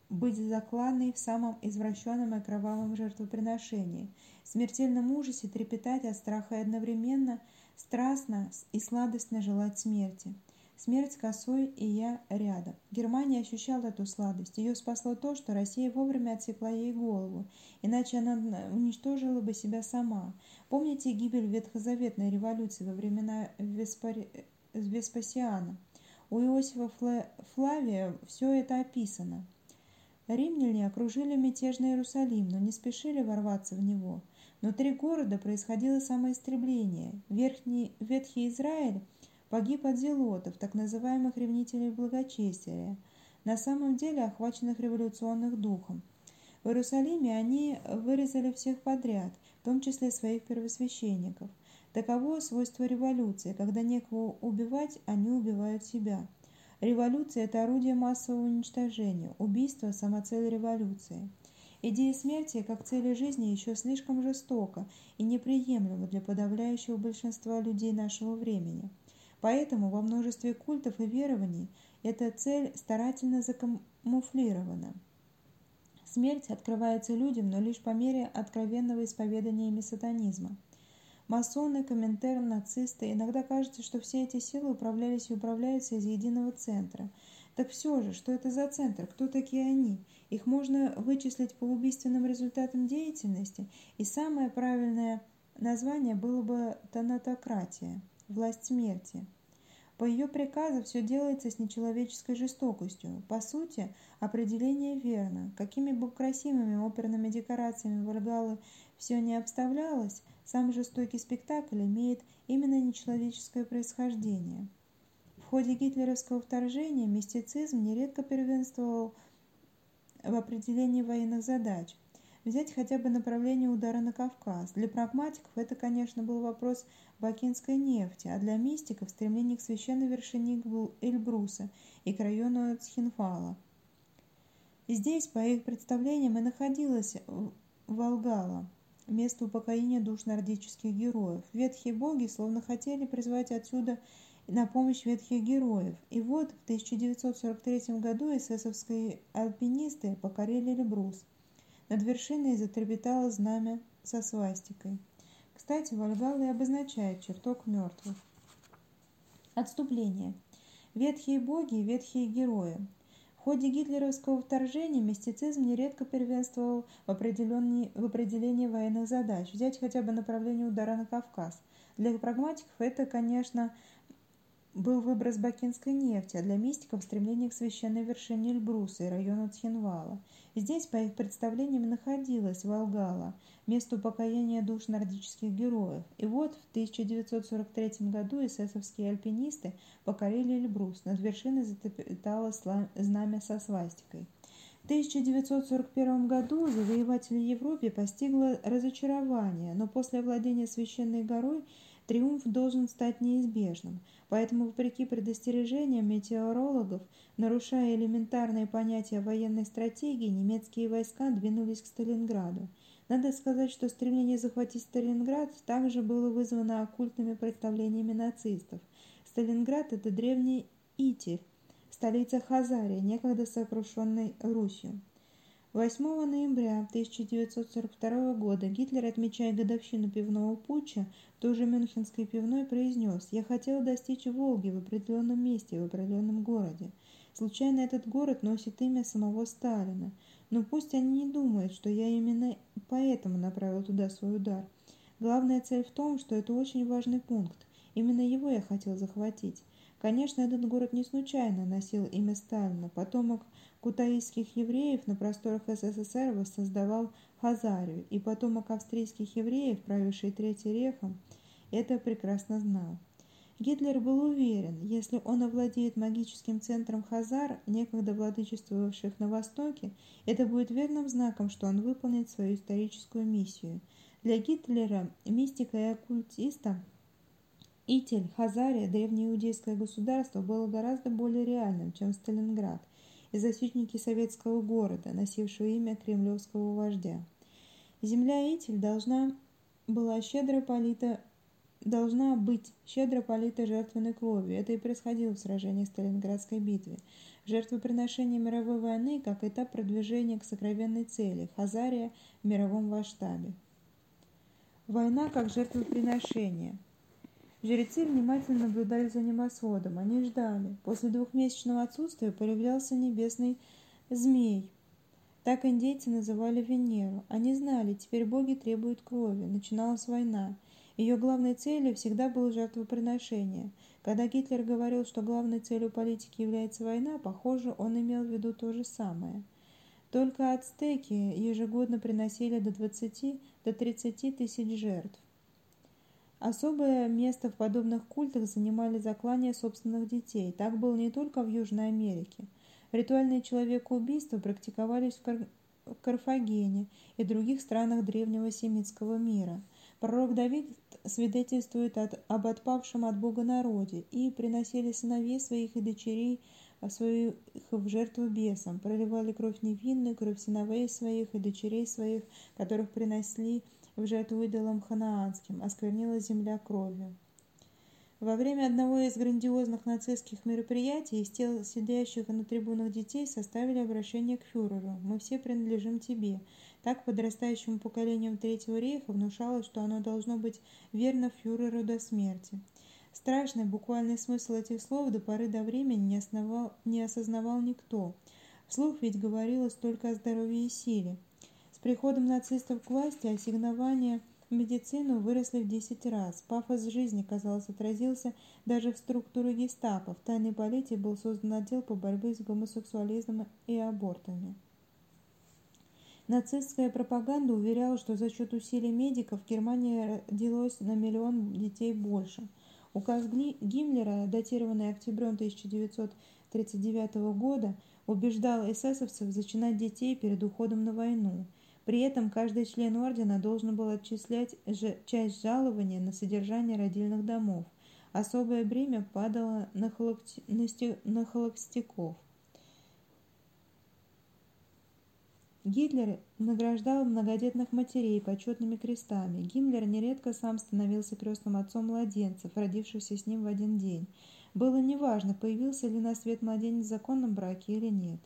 быть закладной в самом извращенном и кровавом жертвоприношении, в смертельном ужасе трепетать от страха и одновременно страстно и сладостно желать смерти. Смерть косой, и я рядом. Германия ощущала эту сладость. Ее спасло то, что Россия вовремя отсекла ей голову, иначе она уничтожила бы себя сама. Помните гибель Ветхозаветной революции во времена Веспари... Веспасиана? У Иосифа Флавия все это описано. Римляне окружили мятежный Иерусалим, но не спешили ворваться в него. Внутри города происходило самоистребление. Верхний, Ветхий Израиль погиб от зелотов, так называемых ревнителей благочестия, на самом деле охваченных революционных духом. В Иерусалиме они вырезали всех подряд, том числе своих первосвященников. Таково свойство революции. Когда некого убивать, они убивают себя. Революция – это орудие массового уничтожения. Убийство – сама цель революции. Идея смерти как цели жизни еще слишком жестока и неприемлема для подавляющего большинства людей нашего времени. Поэтому во множестве культов и верований эта цель старательно закамуфлирована. Смерть открывается людям, но лишь по мере откровенного исповедания ими сатанизма. Масоны, коминтерн, нацисты. Иногда кажется, что все эти силы управлялись и управляются из единого центра. Так все же, что это за центр? Кто такие они? Их можно вычислить по убийственным результатам деятельности, и самое правильное название было бы тонатократия – власть смерти. По ее приказу все делается с нечеловеческой жестокостью. По сути, определение верно. Какими бы красивыми оперными декорациями Вальгалы все не обставлялось, сам жестокий спектакль имеет именно нечеловеческое происхождение. В ходе гитлеровского вторжения мистицизм нередко первенствовал в определении военных задач – Взять хотя бы направление удара на Кавказ. Для прагматиков это, конечно, был вопрос бакинской нефти, а для мистиков – стремление к священной вершине Эльбруса и к району Цхинвала. Здесь, по их представлениям, и находилась Волгала, место упокоения душ нордических героев. Ветхие боги словно хотели призвать отсюда на помощь ветхих героев. И вот в 1943 году эсэсовские альпинисты покорили Эльбрус – над вершиной затрепетало знамя со свастикой. Кстати, Вальгалла и обозначает чертог мертвых. Отступление. Ветхие боги и ветхие герои. В ходе гитлеровского вторжения мистицизм нередко первенствовал в, в определении военных задач. Взять хотя бы направление удара на Кавказ. Для прагматиков это, конечно, был выброс бакинской нефти, а для мистиков стремление к священной вершине Эльбруса и району Цхинвала. Здесь, по их представлениям, находилась Волгала, место упокоения душ нордических героев. И вот в 1943 году эсэсовские альпинисты покорили Эльбрус, над вершиной затрепетало знамя со свастикой. В 1941 году завоевателей Европе постигло разочарование, но после овладения священной горой – Триумф должен стать неизбежным, поэтому, вопреки предостережениям метеорологов, нарушая элементарные понятия военной стратегии, немецкие войска двинулись к Сталинграду. Надо сказать, что стремление захватить Сталинград также было вызвано оккультными представлениями нацистов. Сталинград – это древний Итиль, столица Хазарии, некогда сокрушенной Русью. 8 ноября 1942 года Гитлер, отмечая годовщину пивного путча, тоже Мюнхенской пивной произнес «Я хотел достичь Волги в определенном месте, в определенном городе. Случайно этот город носит имя самого Сталина. Но пусть они не думают, что я именно поэтому направил туда свой удар. Главная цель в том, что это очень важный пункт. Именно его я хотел захватить. Конечно, этот город не случайно носил имя Сталина. Потомок кутаисских евреев на просторах СССР воссоздавал Хазарию, и потомок австрийских евреев, правивший Третьим рейхом, это прекрасно знал. Гитлер был уверен, если он овладеет магическим центром Хазар, некогда владычествовавших на Востоке, это будет верным знаком, что он выполнит свою историческую миссию. Для Гитлера, мистика и оккультиста – Итель, Хазария, древнеиудейское государство, было гораздо более реальным, чем Сталинград, и защитники советского города, носившего имя кремлевского вождя. Земля Итель должна была щедро полита должна быть щедро полита жертвенной кровью. Это и происходило в сражении в Сталинградской битве. Жертвоприношение мировой войны как этап продвижения к сокровенной цели – Хазария в мировом масштабе. Война как жертвоприношение – Жрецы внимательно наблюдали за небосводом. Они ждали. После двухмесячного отсутствия появлялся небесный змей. Так индейцы называли Венеру. Они знали, теперь боги требуют крови. Начиналась война. Ее главной целью всегда было жертвоприношение. Когда Гитлер говорил, что главной целью политики является война, похоже, он имел в виду то же самое. Только ацтеки ежегодно приносили до 20 до 30 тысяч жертв. Особое место в подобных культах занимали заклания собственных детей. Так было не только в Южной Америке. Ритуальные человекоубийства практиковались в, Кар... Карфагене и других странах древнего семитского мира. Пророк Давид свидетельствует от, об отпавшем от Бога народе, и приносили сыновей своих и дочерей своих в жертву бесам, проливали кровь невинную, кровь сыновей своих и дочерей своих, которых принесли в жертву идолам ханаанским, осквернила земля кровью. Во время одного из грандиозных нацистских мероприятий из тел сидящих на трибунах детей составили обращение к фюреру «Мы все принадлежим тебе». Так подрастающему поколению Третьего рейха внушалось, что оно должно быть верно фюреру до смерти. Страшный буквальный смысл этих слов до поры до времени не, основал, не осознавал никто. Вслух ведь говорилось только о здоровье и силе. С приходом нацистов к власти ассигнования – медицину выросли в 10 раз. Пафос жизни, казалось, отразился даже в структуре гестапо. В тайной полиции был создан отдел по борьбе с гомосексуализмом и абортами. Нацистская пропаганда уверяла, что за счет усилий медиков в Германии родилось на миллион детей больше. Указ Гиммлера, датированный октябрем 1939 года, убеждал эсэсовцев зачинать детей перед уходом на войну – при этом каждый член ордена должен был отчислять часть жалования на содержание родильных домов. Особое бремя падало на, холокти... на холостяков. Гитлер награждал многодетных матерей почетными крестами. Гиммлер нередко сам становился крестным отцом младенцев, родившихся с ним в один день. Было неважно, появился ли на свет младенец в законном браке или нет.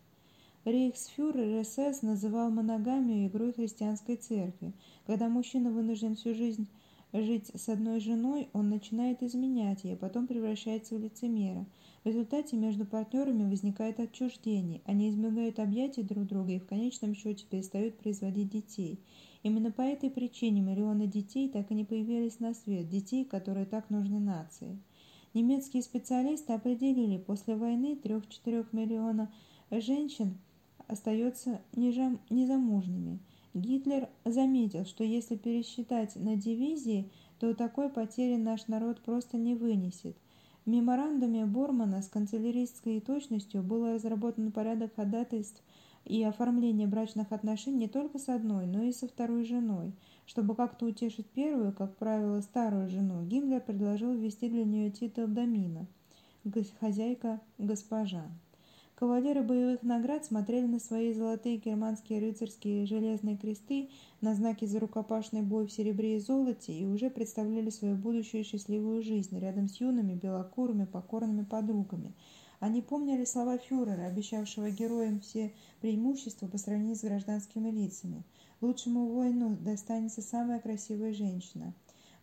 Рейхсфюрер СС называл моногамию игрой христианской церкви. Когда мужчина вынужден всю жизнь жить с одной женой, он начинает изменять ей, потом превращается в лицемера. В результате между партнерами возникает отчуждение, они избегают объятий друг друга и в конечном счете перестают производить детей. Именно по этой причине миллионы детей так и не появились на свет, детей, которые так нужны нации. Немецкие специалисты определили после войны 3-4 миллиона женщин – остаются незамужними. Гитлер заметил, что если пересчитать на дивизии, то такой потери наш народ просто не вынесет. В меморандуме Бормана с канцеляристской точностью был разработан порядок ходатайств и оформления брачных отношений не только с одной, но и со второй женой. Чтобы как-то утешить первую, как правило, старую жену, Гиммлер предложил ввести для нее титул домина – хозяйка-госпожа. Кавалеры боевых наград смотрели на свои золотые германские рыцарские железные кресты, на знаки за рукопашный бой в серебре и золоте и уже представляли свою будущую счастливую жизнь рядом с юными, белокурыми, покорными подругами. Они помнили слова фюрера, обещавшего героям все преимущества по сравнению с гражданскими лицами. Лучшему воину достанется самая красивая женщина.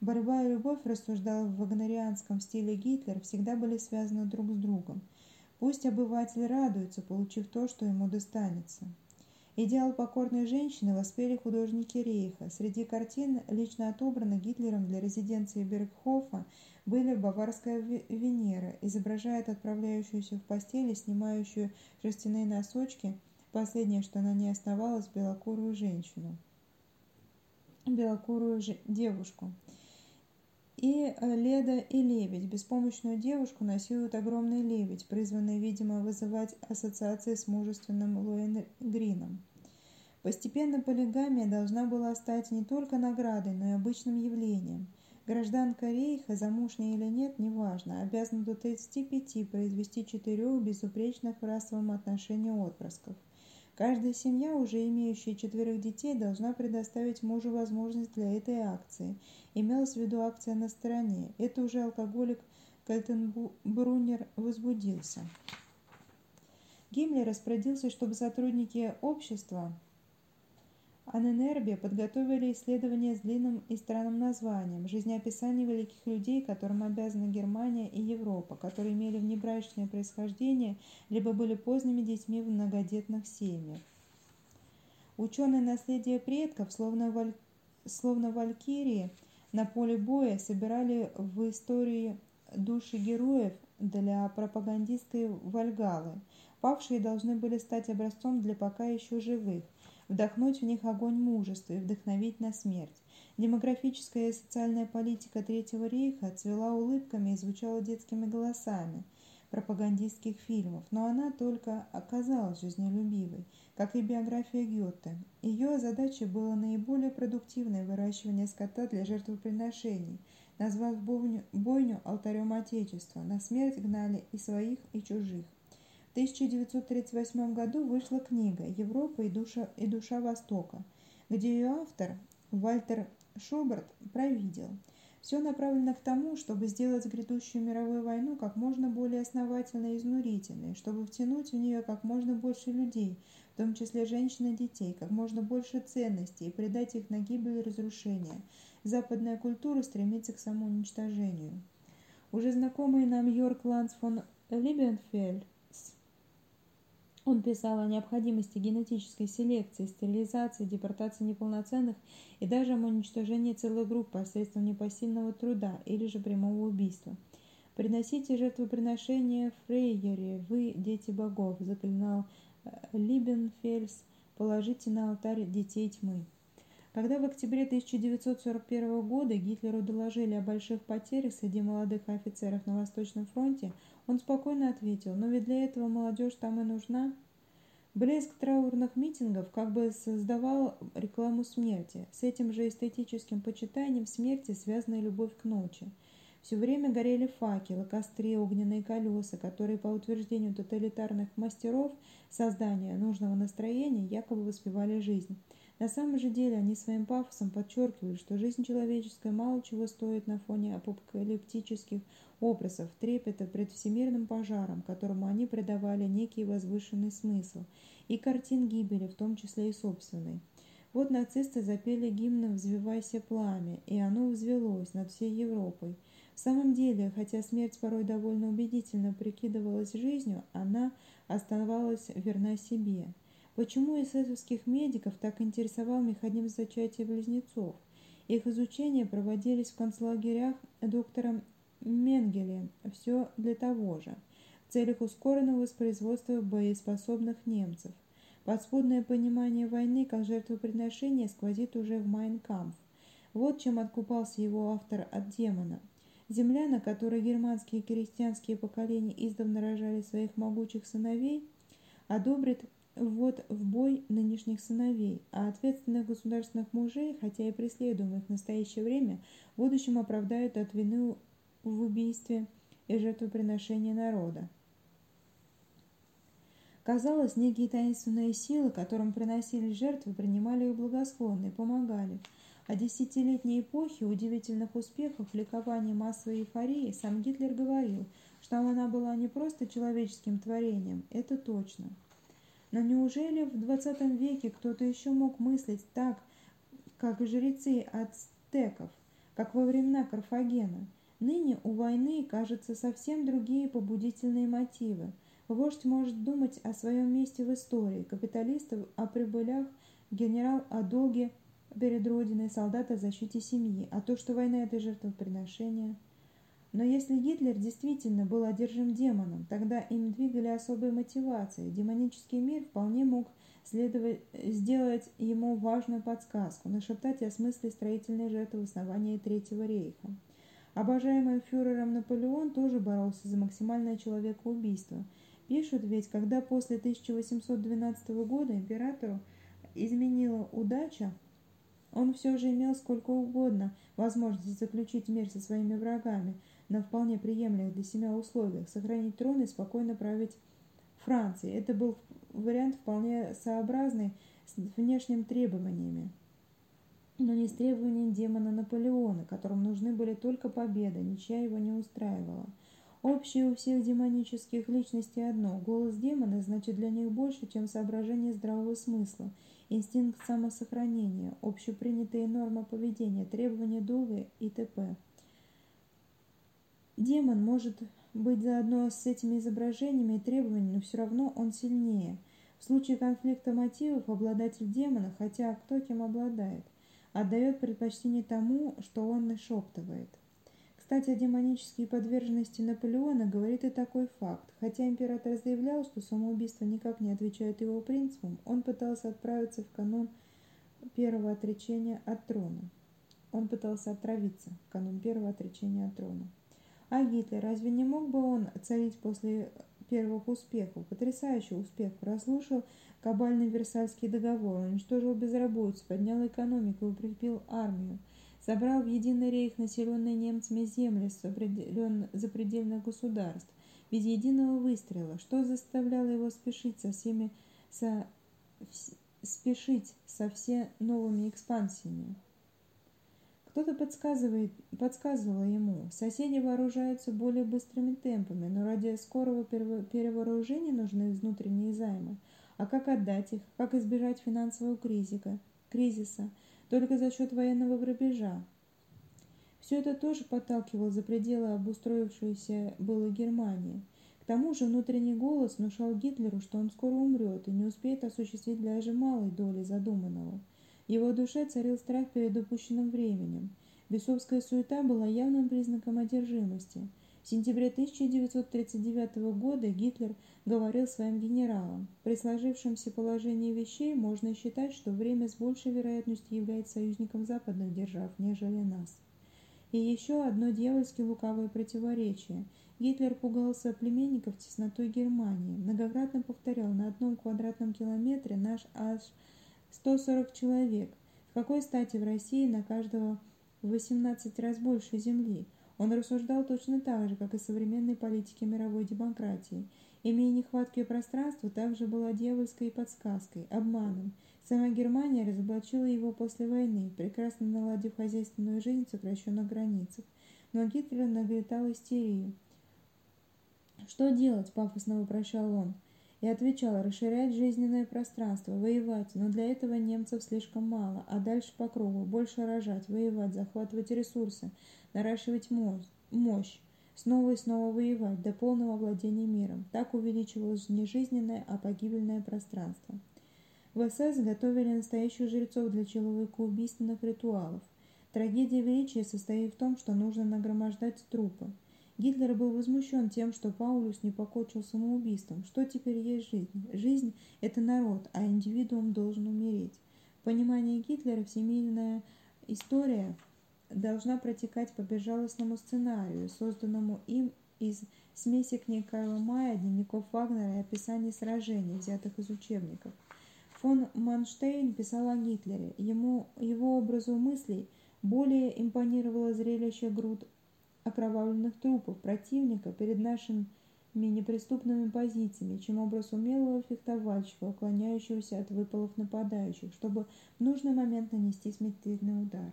Борьба и любовь, рассуждал в вагнерианском стиле Гитлер, всегда были связаны друг с другом. Пусть обыватель радуется, получив то, что ему достанется. Идеал покорной женщины воспели художники Рейха. Среди картин, лично отобранных Гитлером для резиденции Бергхофа, были «Баварская Венера», изображает отправляющуюся в постель и снимающую шерстяные носочки, последнее, что на ней оставалось, белокурую женщину. Белокурую же девушку – и э, Леда и Лебедь. Беспомощную девушку насилует огромный лебедь, призванный, видимо, вызывать ассоциации с мужественным Луэн Грином. Постепенно полигамия должна была стать не только наградой, но и обычным явлением. Гражданка Рейха, замужняя или нет, неважно, обязана до 35 произвести четырех безупречных в расовом отношении отпрысков. Каждая семья, уже имеющая четверых детей, должна предоставить мужу возможность для этой акции. Имелась в виду акция на стороне. Это уже алкоголик Кальтенбруннер возбудился. Гиммлер распорядился, чтобы сотрудники общества Аненербе подготовили исследование с длинным и странным названием «Жизнеописание великих людей, которым обязаны Германия и Европа, которые имели внебрачное происхождение, либо были поздними детьми в многодетных семьях». Ученые наследие предков, словно, валь... словно валькирии, на поле боя собирали в истории души героев для пропагандистской Вальгалы. Павшие должны были стать образцом для пока еще живых вдохнуть в них огонь мужества и вдохновить на смерть. Демографическая и социальная политика Третьего рейха цвела улыбками и звучала детскими голосами. пропагандистских фильмов, но она только оказалась жизнелюбивой, как и биография Гёте. Ее задачей было наиболее продуктивное выращивание скота для жертвоприношений, назвав бойню, бойню алтарем Отечества. На смерть гнали и своих, и чужих. В 1938 году вышла книга «Европа и душа, и душа Востока», где ее автор Вальтер Шобарт провидел – все направлено к тому, чтобы сделать грядущую мировую войну как можно более основательной и изнурительной, чтобы втянуть в нее как можно больше людей, в том числе женщин и детей, как можно больше ценностей и придать их на гибель и разрушение. Западная культура стремится к самоуничтожению. Уже знакомый нам Йорк Ланс фон Либенфельд он писал о необходимости генетической селекции, стерилизации, депортации неполноценных и даже о уничтожении целых групп посредством непосильного труда или же прямого убийства. «Приносите жертвоприношения Фрейере, вы, дети богов», – заклинал э, Либенфельс, – «положите на алтарь детей тьмы». Когда в октябре 1941 года Гитлеру доложили о больших потерях среди молодых офицеров на Восточном фронте, он спокойно ответил, но ведь для этого молодежь там и нужна. Блеск траурных митингов как бы создавал рекламу смерти. С этим же эстетическим почитанием смерти связана любовь к ночи. Все время горели факелы, костры, огненные колеса, которые, по утверждению тоталитарных мастеров создания нужного настроения, якобы воспевали жизнь. На самом же деле они своим пафосом подчеркивали, что жизнь человеческая мало чего стоит на фоне апокалиптических образов, трепета пред всемирным пожаром, которому они придавали некий возвышенный смысл, и картин гибели, в том числе и собственной. Вот нацисты запели гимн «Взвивайся пламя», и оно взвелось над всей Европой. В самом деле, хотя смерть порой довольно убедительно прикидывалась жизнью, она оставалась верна себе – Почему эсэсовских медиков так интересовал механизм зачатия близнецов? Их изучения проводились в концлагерях доктором Менгеле. Все для того же. В целях ускоренного воспроизводства боеспособных немцев. Подспудное понимание войны как жертвоприношения сквозит уже в Майнкамф. Вот чем откупался его автор от демона. Земля, на которой германские крестьянские поколения издавна рожали своих могучих сыновей, одобрит ввод в бой нынешних сыновей, а ответственных государственных мужей, хотя и преследуемых в настоящее время, в будущем оправдают от вины в убийстве и жертвоприношении народа. Казалось, некие таинственные силы, которым приносили жертвы, принимали их благосклонно и помогали. О десятилетней эпохе удивительных успехов, ликования массовой эйфории сам Гитлер говорил, что она была не просто человеческим творением, это точно – но неужели в XX веке кто-то еще мог мыслить так, как жрецы ацтеков, как во времена Карфагена? Ныне у войны, кажется, совсем другие побудительные мотивы. Вождь может думать о своем месте в истории, капиталистов о прибылях, генерал о долге перед Родиной, солдат о защите семьи, а то, что война – это жертвоприношение – но если Гитлер действительно был одержим демоном, тогда им двигали особые мотивации. Демонический мир вполне мог следовать, сделать ему важную подсказку, нашептать о смысле строительной жертвы основания Третьего рейха. Обожаемый фюрером Наполеон тоже боролся за максимальное человекоубийство. Пишут ведь, когда после 1812 года императору изменила удача, он все же имел сколько угодно возможности заключить мир со своими врагами – на вполне приемлемых для себя условиях, сохранить трон и спокойно править Францией. Это был вариант вполне сообразный с внешними требованиями, но не с требованием демона Наполеона, которому нужны были только победы, ничья его не устраивала. Общее у всех демонических личностей одно – голос демона значит для них больше, чем соображение здравого смысла, инстинкт самосохранения, общепринятые нормы поведения, требования долга и т.п. Демон может быть заодно с этими изображениями и требованиями, но все равно он сильнее. В случае конфликта мотивов обладатель демона, хотя кто кем обладает, отдает предпочтение тому, что он нашептывает. Кстати, о демонической подверженности Наполеона говорит и такой факт. Хотя император заявлял, что самоубийство никак не отвечает его принципам, он пытался отправиться в канун первого отречения от трона. Он пытался отравиться в канун первого отречения от трона. А Гитлер, разве не мог бы он царить после первых успехов? Потрясающий успех. Прослушал кабальный Версальский договор, уничтожил безработицу, поднял экономику, укрепил армию, собрал в единый рейх населенные немцами земли запредельных государств, без единого выстрела. Что заставляло его спешить со всеми со, спешить со все новыми экспансиями? Кто-то подсказывает, подсказывал ему, соседи вооружаются более быстрыми темпами, но ради скорого перевооружения нужны внутренние займы. А как отдать их? Как избежать финансового кризиса? кризиса? Только за счет военного грабежа. Все это тоже подталкивало за пределы обустроившейся было Германии. К тому же внутренний голос внушал Гитлеру, что он скоро умрет и не успеет осуществить даже малой доли задуманного – его душе царил страх перед упущенным временем. Бесовская суета была явным признаком одержимости. В сентябре 1939 года Гитлер говорил своим генералам, при сложившемся положении вещей можно считать, что время с большей вероятностью является союзником западных держав, нежели нас. И еще одно дьявольски лукавое противоречие. Гитлер пугался племенников теснотой Германии, многократно повторял, на одном квадратном километре наш аж 140 человек. С какой стати в России на каждого в 18 раз больше земли? Он рассуждал точно так же, как и современные политики мировой демократии. Имея нехватки пространства, также была дьявольской подсказкой, обманом. Сама Германия разоблачила его после войны, прекрасно наладив хозяйственную жизнь в сокращенных границах. Но Гитлер нагнетал истерию. «Что делать?» – пафосно вопрощал он и отвечал расширять жизненное пространство, воевать, но для этого немцев слишком мало, а дальше по кругу, больше рожать, воевать, захватывать ресурсы, наращивать мощь, снова и снова воевать до полного владения миром. Так увеличивалось не жизненное, а погибельное пространство. В СС готовили настоящих жрецов для человекоубийственных ритуалов. Трагедия величия состоит в том, что нужно нагромождать трупы. Гитлер был возмущен тем, что Паулюс не покончил самоубийством. Что теперь есть жизнь? Жизнь – это народ, а индивидуум должен умереть. В понимании Гитлера всемирная история должна протекать по безжалостному сценарию, созданному им из смеси книг Карла Мая, дневников Вагнера и описаний сражений, взятых из учебников. Фон Манштейн писал о Гитлере. Ему, его образу мыслей более импонировало зрелище груд окровавленных трупов противника перед нашими неприступными позициями, чем образ умелого фехтовальщика, уклоняющегося от выпалов нападающих, чтобы в нужный момент нанести смертельный удар.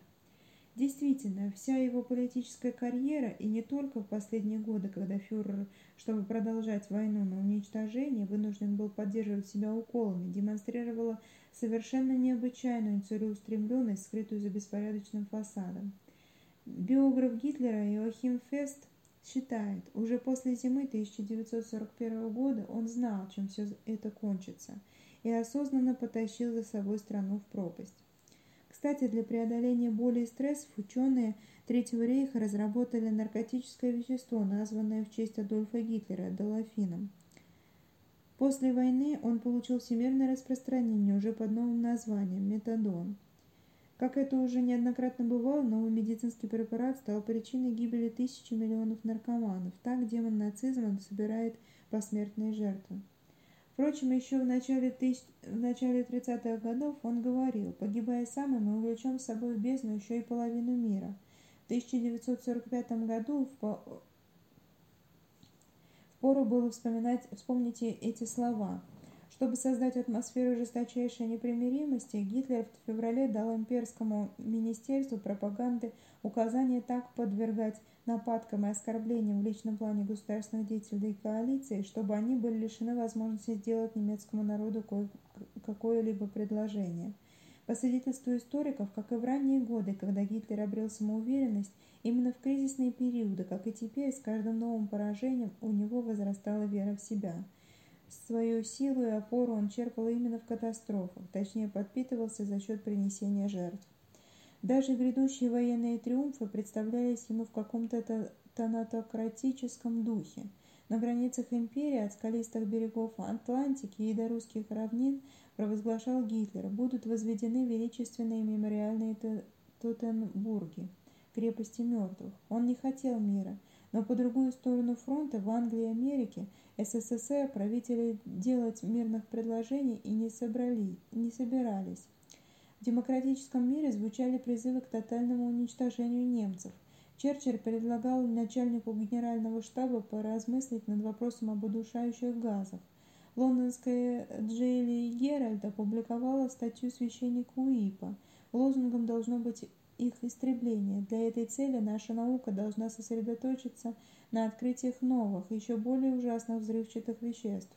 Действительно, вся его политическая карьера, и не только в последние годы, когда фюрер, чтобы продолжать войну на уничтожение, вынужден был поддерживать себя уколами, демонстрировала совершенно необычайную целеустремленность, скрытую за беспорядочным фасадом. Биограф Гитлера Иоахим Фест считает, уже после зимы 1941 года он знал, чем все это кончится, и осознанно потащил за собой страну в пропасть. Кстати, для преодоления боли и стрессов ученые Третьего рейха разработали наркотическое вещество, названное в честь Адольфа Гитлера – долофином. После войны он получил всемирное распространение уже под новым названием – метадон – как это уже неоднократно бывало, новый медицинский препарат стал причиной гибели тысячи миллионов наркоманов. Так демон нацизма собирает посмертные жертвы. Впрочем, еще в начале, тысяч... в начале 30-х годов он говорил, погибая сам, мы увлечем с собой в бездну еще и половину мира. В 1945 году в Пору было вспоминать, вспомните эти слова – чтобы создать атмосферу жесточайшей непримиримости, Гитлер в феврале дал имперскому министерству пропаганды указание так подвергать нападкам и оскорблениям в личном плане государственных деятелей коалиции, чтобы они были лишены возможности сделать немецкому народу какое-либо предложение. По свидетельству историков, как и в ранние годы, когда Гитлер обрел самоуверенность, именно в кризисные периоды, как и теперь, с каждым новым поражением у него возрастала вера в себя – Свою силу и опору он черпал именно в катастрофах, точнее подпитывался за счет принесения жертв. Даже грядущие военные триумфы представлялись ему в каком-то тонатократическом духе. На границах империи от скалистых берегов Атлантики и до русских равнин провозглашал Гитлер, будут возведены величественные мемориальные Тотенбурги, крепости мертвых. Он не хотел мира, Но по другую сторону фронта, в Англии и Америке, СССР правители делать мирных предложений и не, собрали, не собирались. В демократическом мире звучали призывы к тотальному уничтожению немцев. Черчилль предлагал начальнику генерального штаба поразмыслить над вопросом об удушающих газах. Лондонская Джейли Геральд опубликовала статью священника Уипа. Лозунгом должно быть их истребление. Для этой цели наша наука должна сосредоточиться на открытиях новых, еще более ужасных взрывчатых веществ.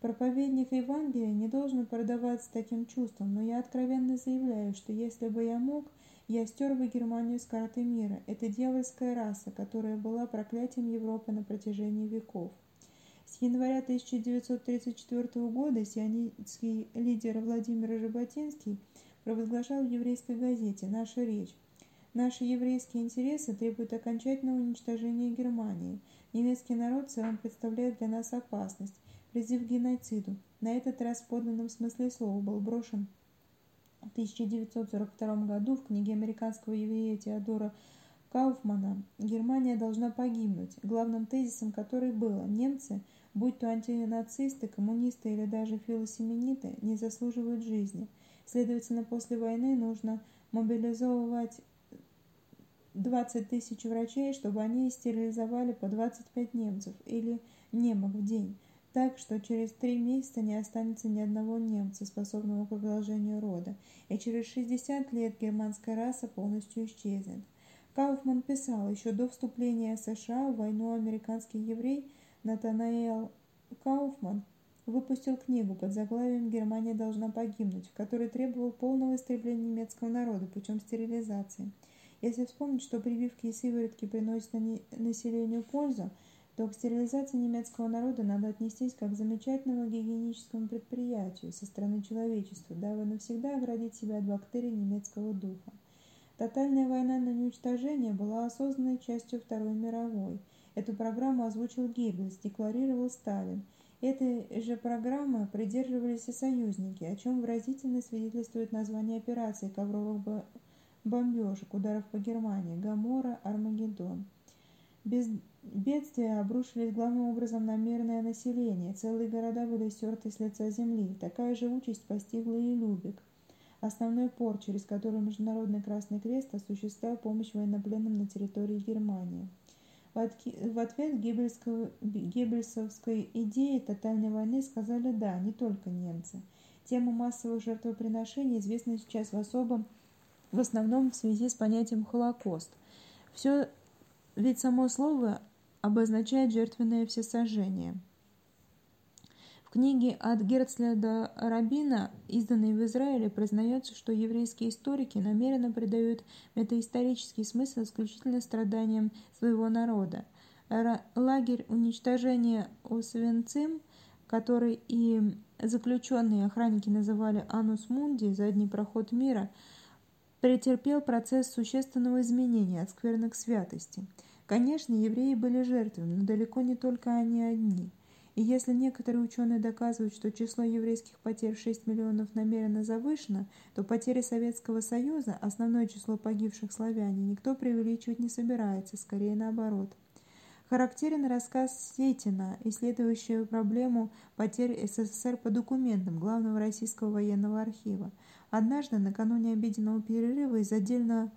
Проповедник Евангелия не должен продаваться таким чувством, но я откровенно заявляю, что если бы я мог, я стер бы Германию с карты мира. Это дьявольская раса, которая была проклятием Европы на протяжении веков. С января 1934 года сионистский лидер Владимир Жаботинский провозглашал в еврейской газете «Наша речь». Наши еврейские интересы требуют окончательного уничтожения Германии. Немецкий народ в целом представляет для нас опасность. Призыв к геноциду, на этот раз в подлинном смысле слова, был брошен в 1942 году в книге американского еврея Теодора Кауфмана «Германия должна погибнуть», главным тезисом которой было «немцы, будь то антинацисты, коммунисты или даже филосемениты, не заслуживают жизни». Следовательно, после войны нужно мобилизовывать 20 тысяч врачей, чтобы они стерилизовали по 25 немцев или немок в день, так что через три месяца не останется ни одного немца, способного к продолжению рода, и через 60 лет германская раса полностью исчезнет. Кауфман писал, еще до вступления США в войну американский еврей Натанаэл Кауфман выпустил книгу под заглавием «Германия должна погибнуть», в которой требовал полного истребления немецкого народа путем стерилизации. Если вспомнить, что прививки и сыворотки приносят населению пользу, то к стерилизации немецкого народа надо отнестись как к замечательному гигиеническому предприятию со стороны человечества, дабы навсегда оградить себя от бактерий немецкого духа. Тотальная война на уничтожение была осознанной частью Второй мировой. Эту программу озвучил Геббельс, декларировал Сталин – Этой же программы придерживались и союзники, о чем выразительно свидетельствует название операции ковровых бомбежек, ударов по Германии, Гамора, Армагеддон. Без... Бедствия обрушились главным образом на мирное население, целые города были стерты с лица земли. Такая же участь постигла и Любек, основной порт, через который Международный Красный Крест осуществлял помощь военнопленным на территории Германии. В ответ геббельсовской идеи тотальной войны сказали «да», не только немцы. Тема массовых жертвоприношений известна сейчас в особом, в основном в связи с понятием «Холокост». Все, ведь само слово обозначает жертвенное всесожжение – в книге от Герцля до Рабина, изданной в Израиле, признается, что еврейские историки намеренно придают метаисторический смысл исключительно страданиям своего народа. Лагерь уничтожения Освенцим, который и заключенные охранники называли Анус Мунди, задний проход мира, претерпел процесс существенного изменения от скверных святости. Конечно, евреи были жертвами, но далеко не только они одни – и если некоторые ученые доказывают, что число еврейских потерь в 6 миллионов намеренно завышено, то потери Советского Союза, основное число погибших славяне, никто преувеличивать не собирается, скорее наоборот. Характерен рассказ Сетина, исследующий проблему потерь СССР по документам Главного российского военного архива. Однажды, накануне обеденного перерыва из отдельного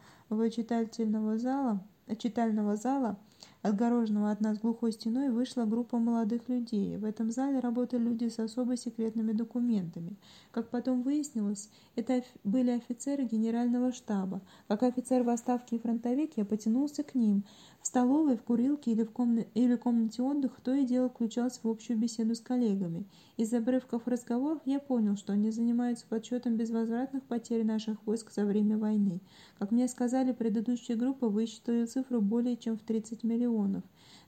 читательного зала, читального зала Отгороженного от нас глухой стеной вышла группа молодых людей. В этом зале работали люди с особо секретными документами. Как потом выяснилось, это были офицеры генерального штаба. Как офицер в отставке и фронтовик я потянулся к ним. В столовой, в курилке или в комна... или комнате отдыха то и дело включался в общую беседу с коллегами. Из обрывков разговоров я понял, что они занимаются подсчетом безвозвратных потерь наших войск за время войны. Как мне сказали, предыдущая группа высчитала цифру более чем в 30 миллионов.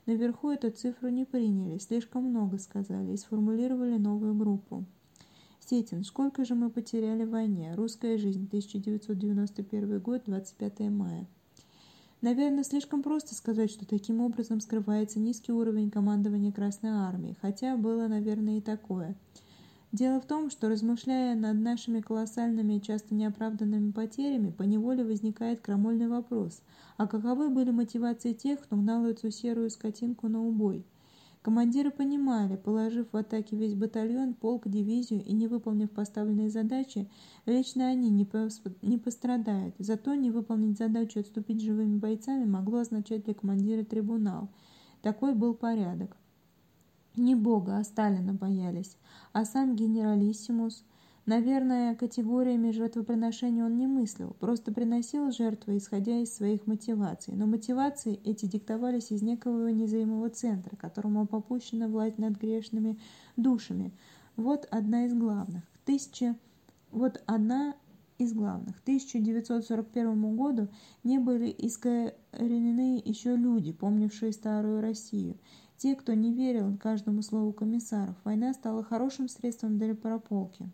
Наверху эту цифру не приняли, слишком много сказали, и сформулировали новую группу. Сетин. Сколько же мы потеряли в войне? Русская жизнь. 1991 год, 25 мая. Наверное, слишком просто сказать, что таким образом скрывается низкий уровень командования Красной Армии, хотя было, наверное, и такое. Дело в том, что размышляя над нашими колоссальными и часто неоправданными потерями, поневоле возникает крамольный вопрос, а каковы были мотивации тех, кто гнал эту серую скотинку на убой? Командиры понимали, положив в атаке весь батальон, полк, дивизию и не выполнив поставленные задачи, лично они не, не пострадают. Зато не выполнить задачу отступить живыми бойцами могло означать для командира трибунал. Такой был порядок. Не Бога, а Сталина боялись. А сам генералиссимус – Наверное, категориями жертвоприношения он не мыслил, просто приносил жертвы, исходя из своих мотиваций. Но мотивации эти диктовались из некого незримого центра, которому попущена власть над грешными душами. Вот одна из главных. Тысяча... Вот одна из главных. К 1941 году не были искоренены еще люди, помнившие старую Россию. Те, кто не верил каждому слову комиссаров. Война стала хорошим средством для прополки.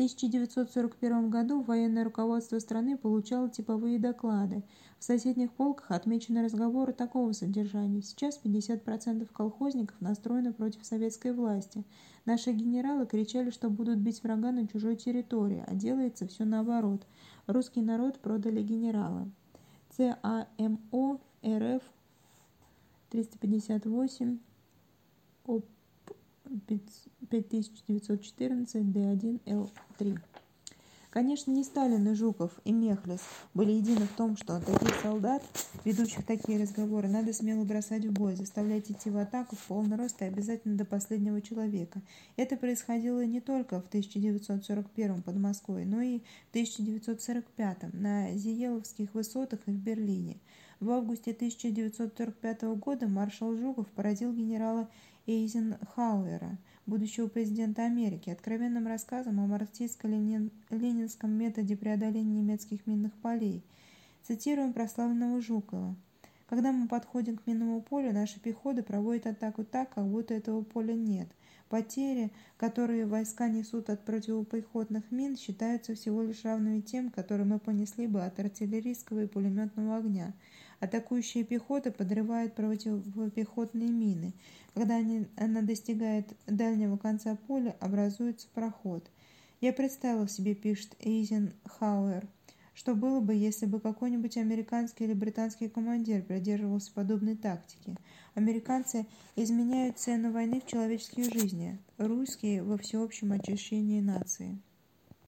1941 году военное руководство страны получало типовые доклады. В соседних полках отмечены разговоры такого содержания. Сейчас 50% колхозников настроены против советской власти. Наши генералы кричали, что будут бить врага на чужой территории, а делается все наоборот. Русский народ продали генералы. ЦАМО РФ 358 ОП 5914 D1L3. Конечно, не Сталин и Жуков и Мехлис были едины в том, что таких солдат, ведущих такие разговоры, надо смело бросать в бой, заставлять идти в атаку в полный рост и обязательно до последнего человека. Это происходило не только в 1941 под Москвой, но и в 1945 на Зиеловских высотах и в Берлине. В августе 1945 года маршал Жуков поразил генерала Эйзенхауэра, будущего президента Америки, откровенным рассказом о марксистско-ленинском методе преодоления немецких минных полей. Цитируем прославленного Жукова. Когда мы подходим к минному полю, наша пехота проводит атаку так, как будто этого поля нет. Потери, которые войска несут от противопехотных мин, считаются всего лишь равными тем, которые мы понесли бы от артиллерийского и пулеметного огня. Атакующая пехота подрывает противопехотные мины. Когда они, она достигает дальнего конца поля, образуется проход. Я представил себе, пишет Эйзенхауэр, что было бы, если бы какой-нибудь американский или британский командир придерживался подобной тактики. Американцы изменяют цену войны в человеческие жизни, русские во всеобщем очищении нации.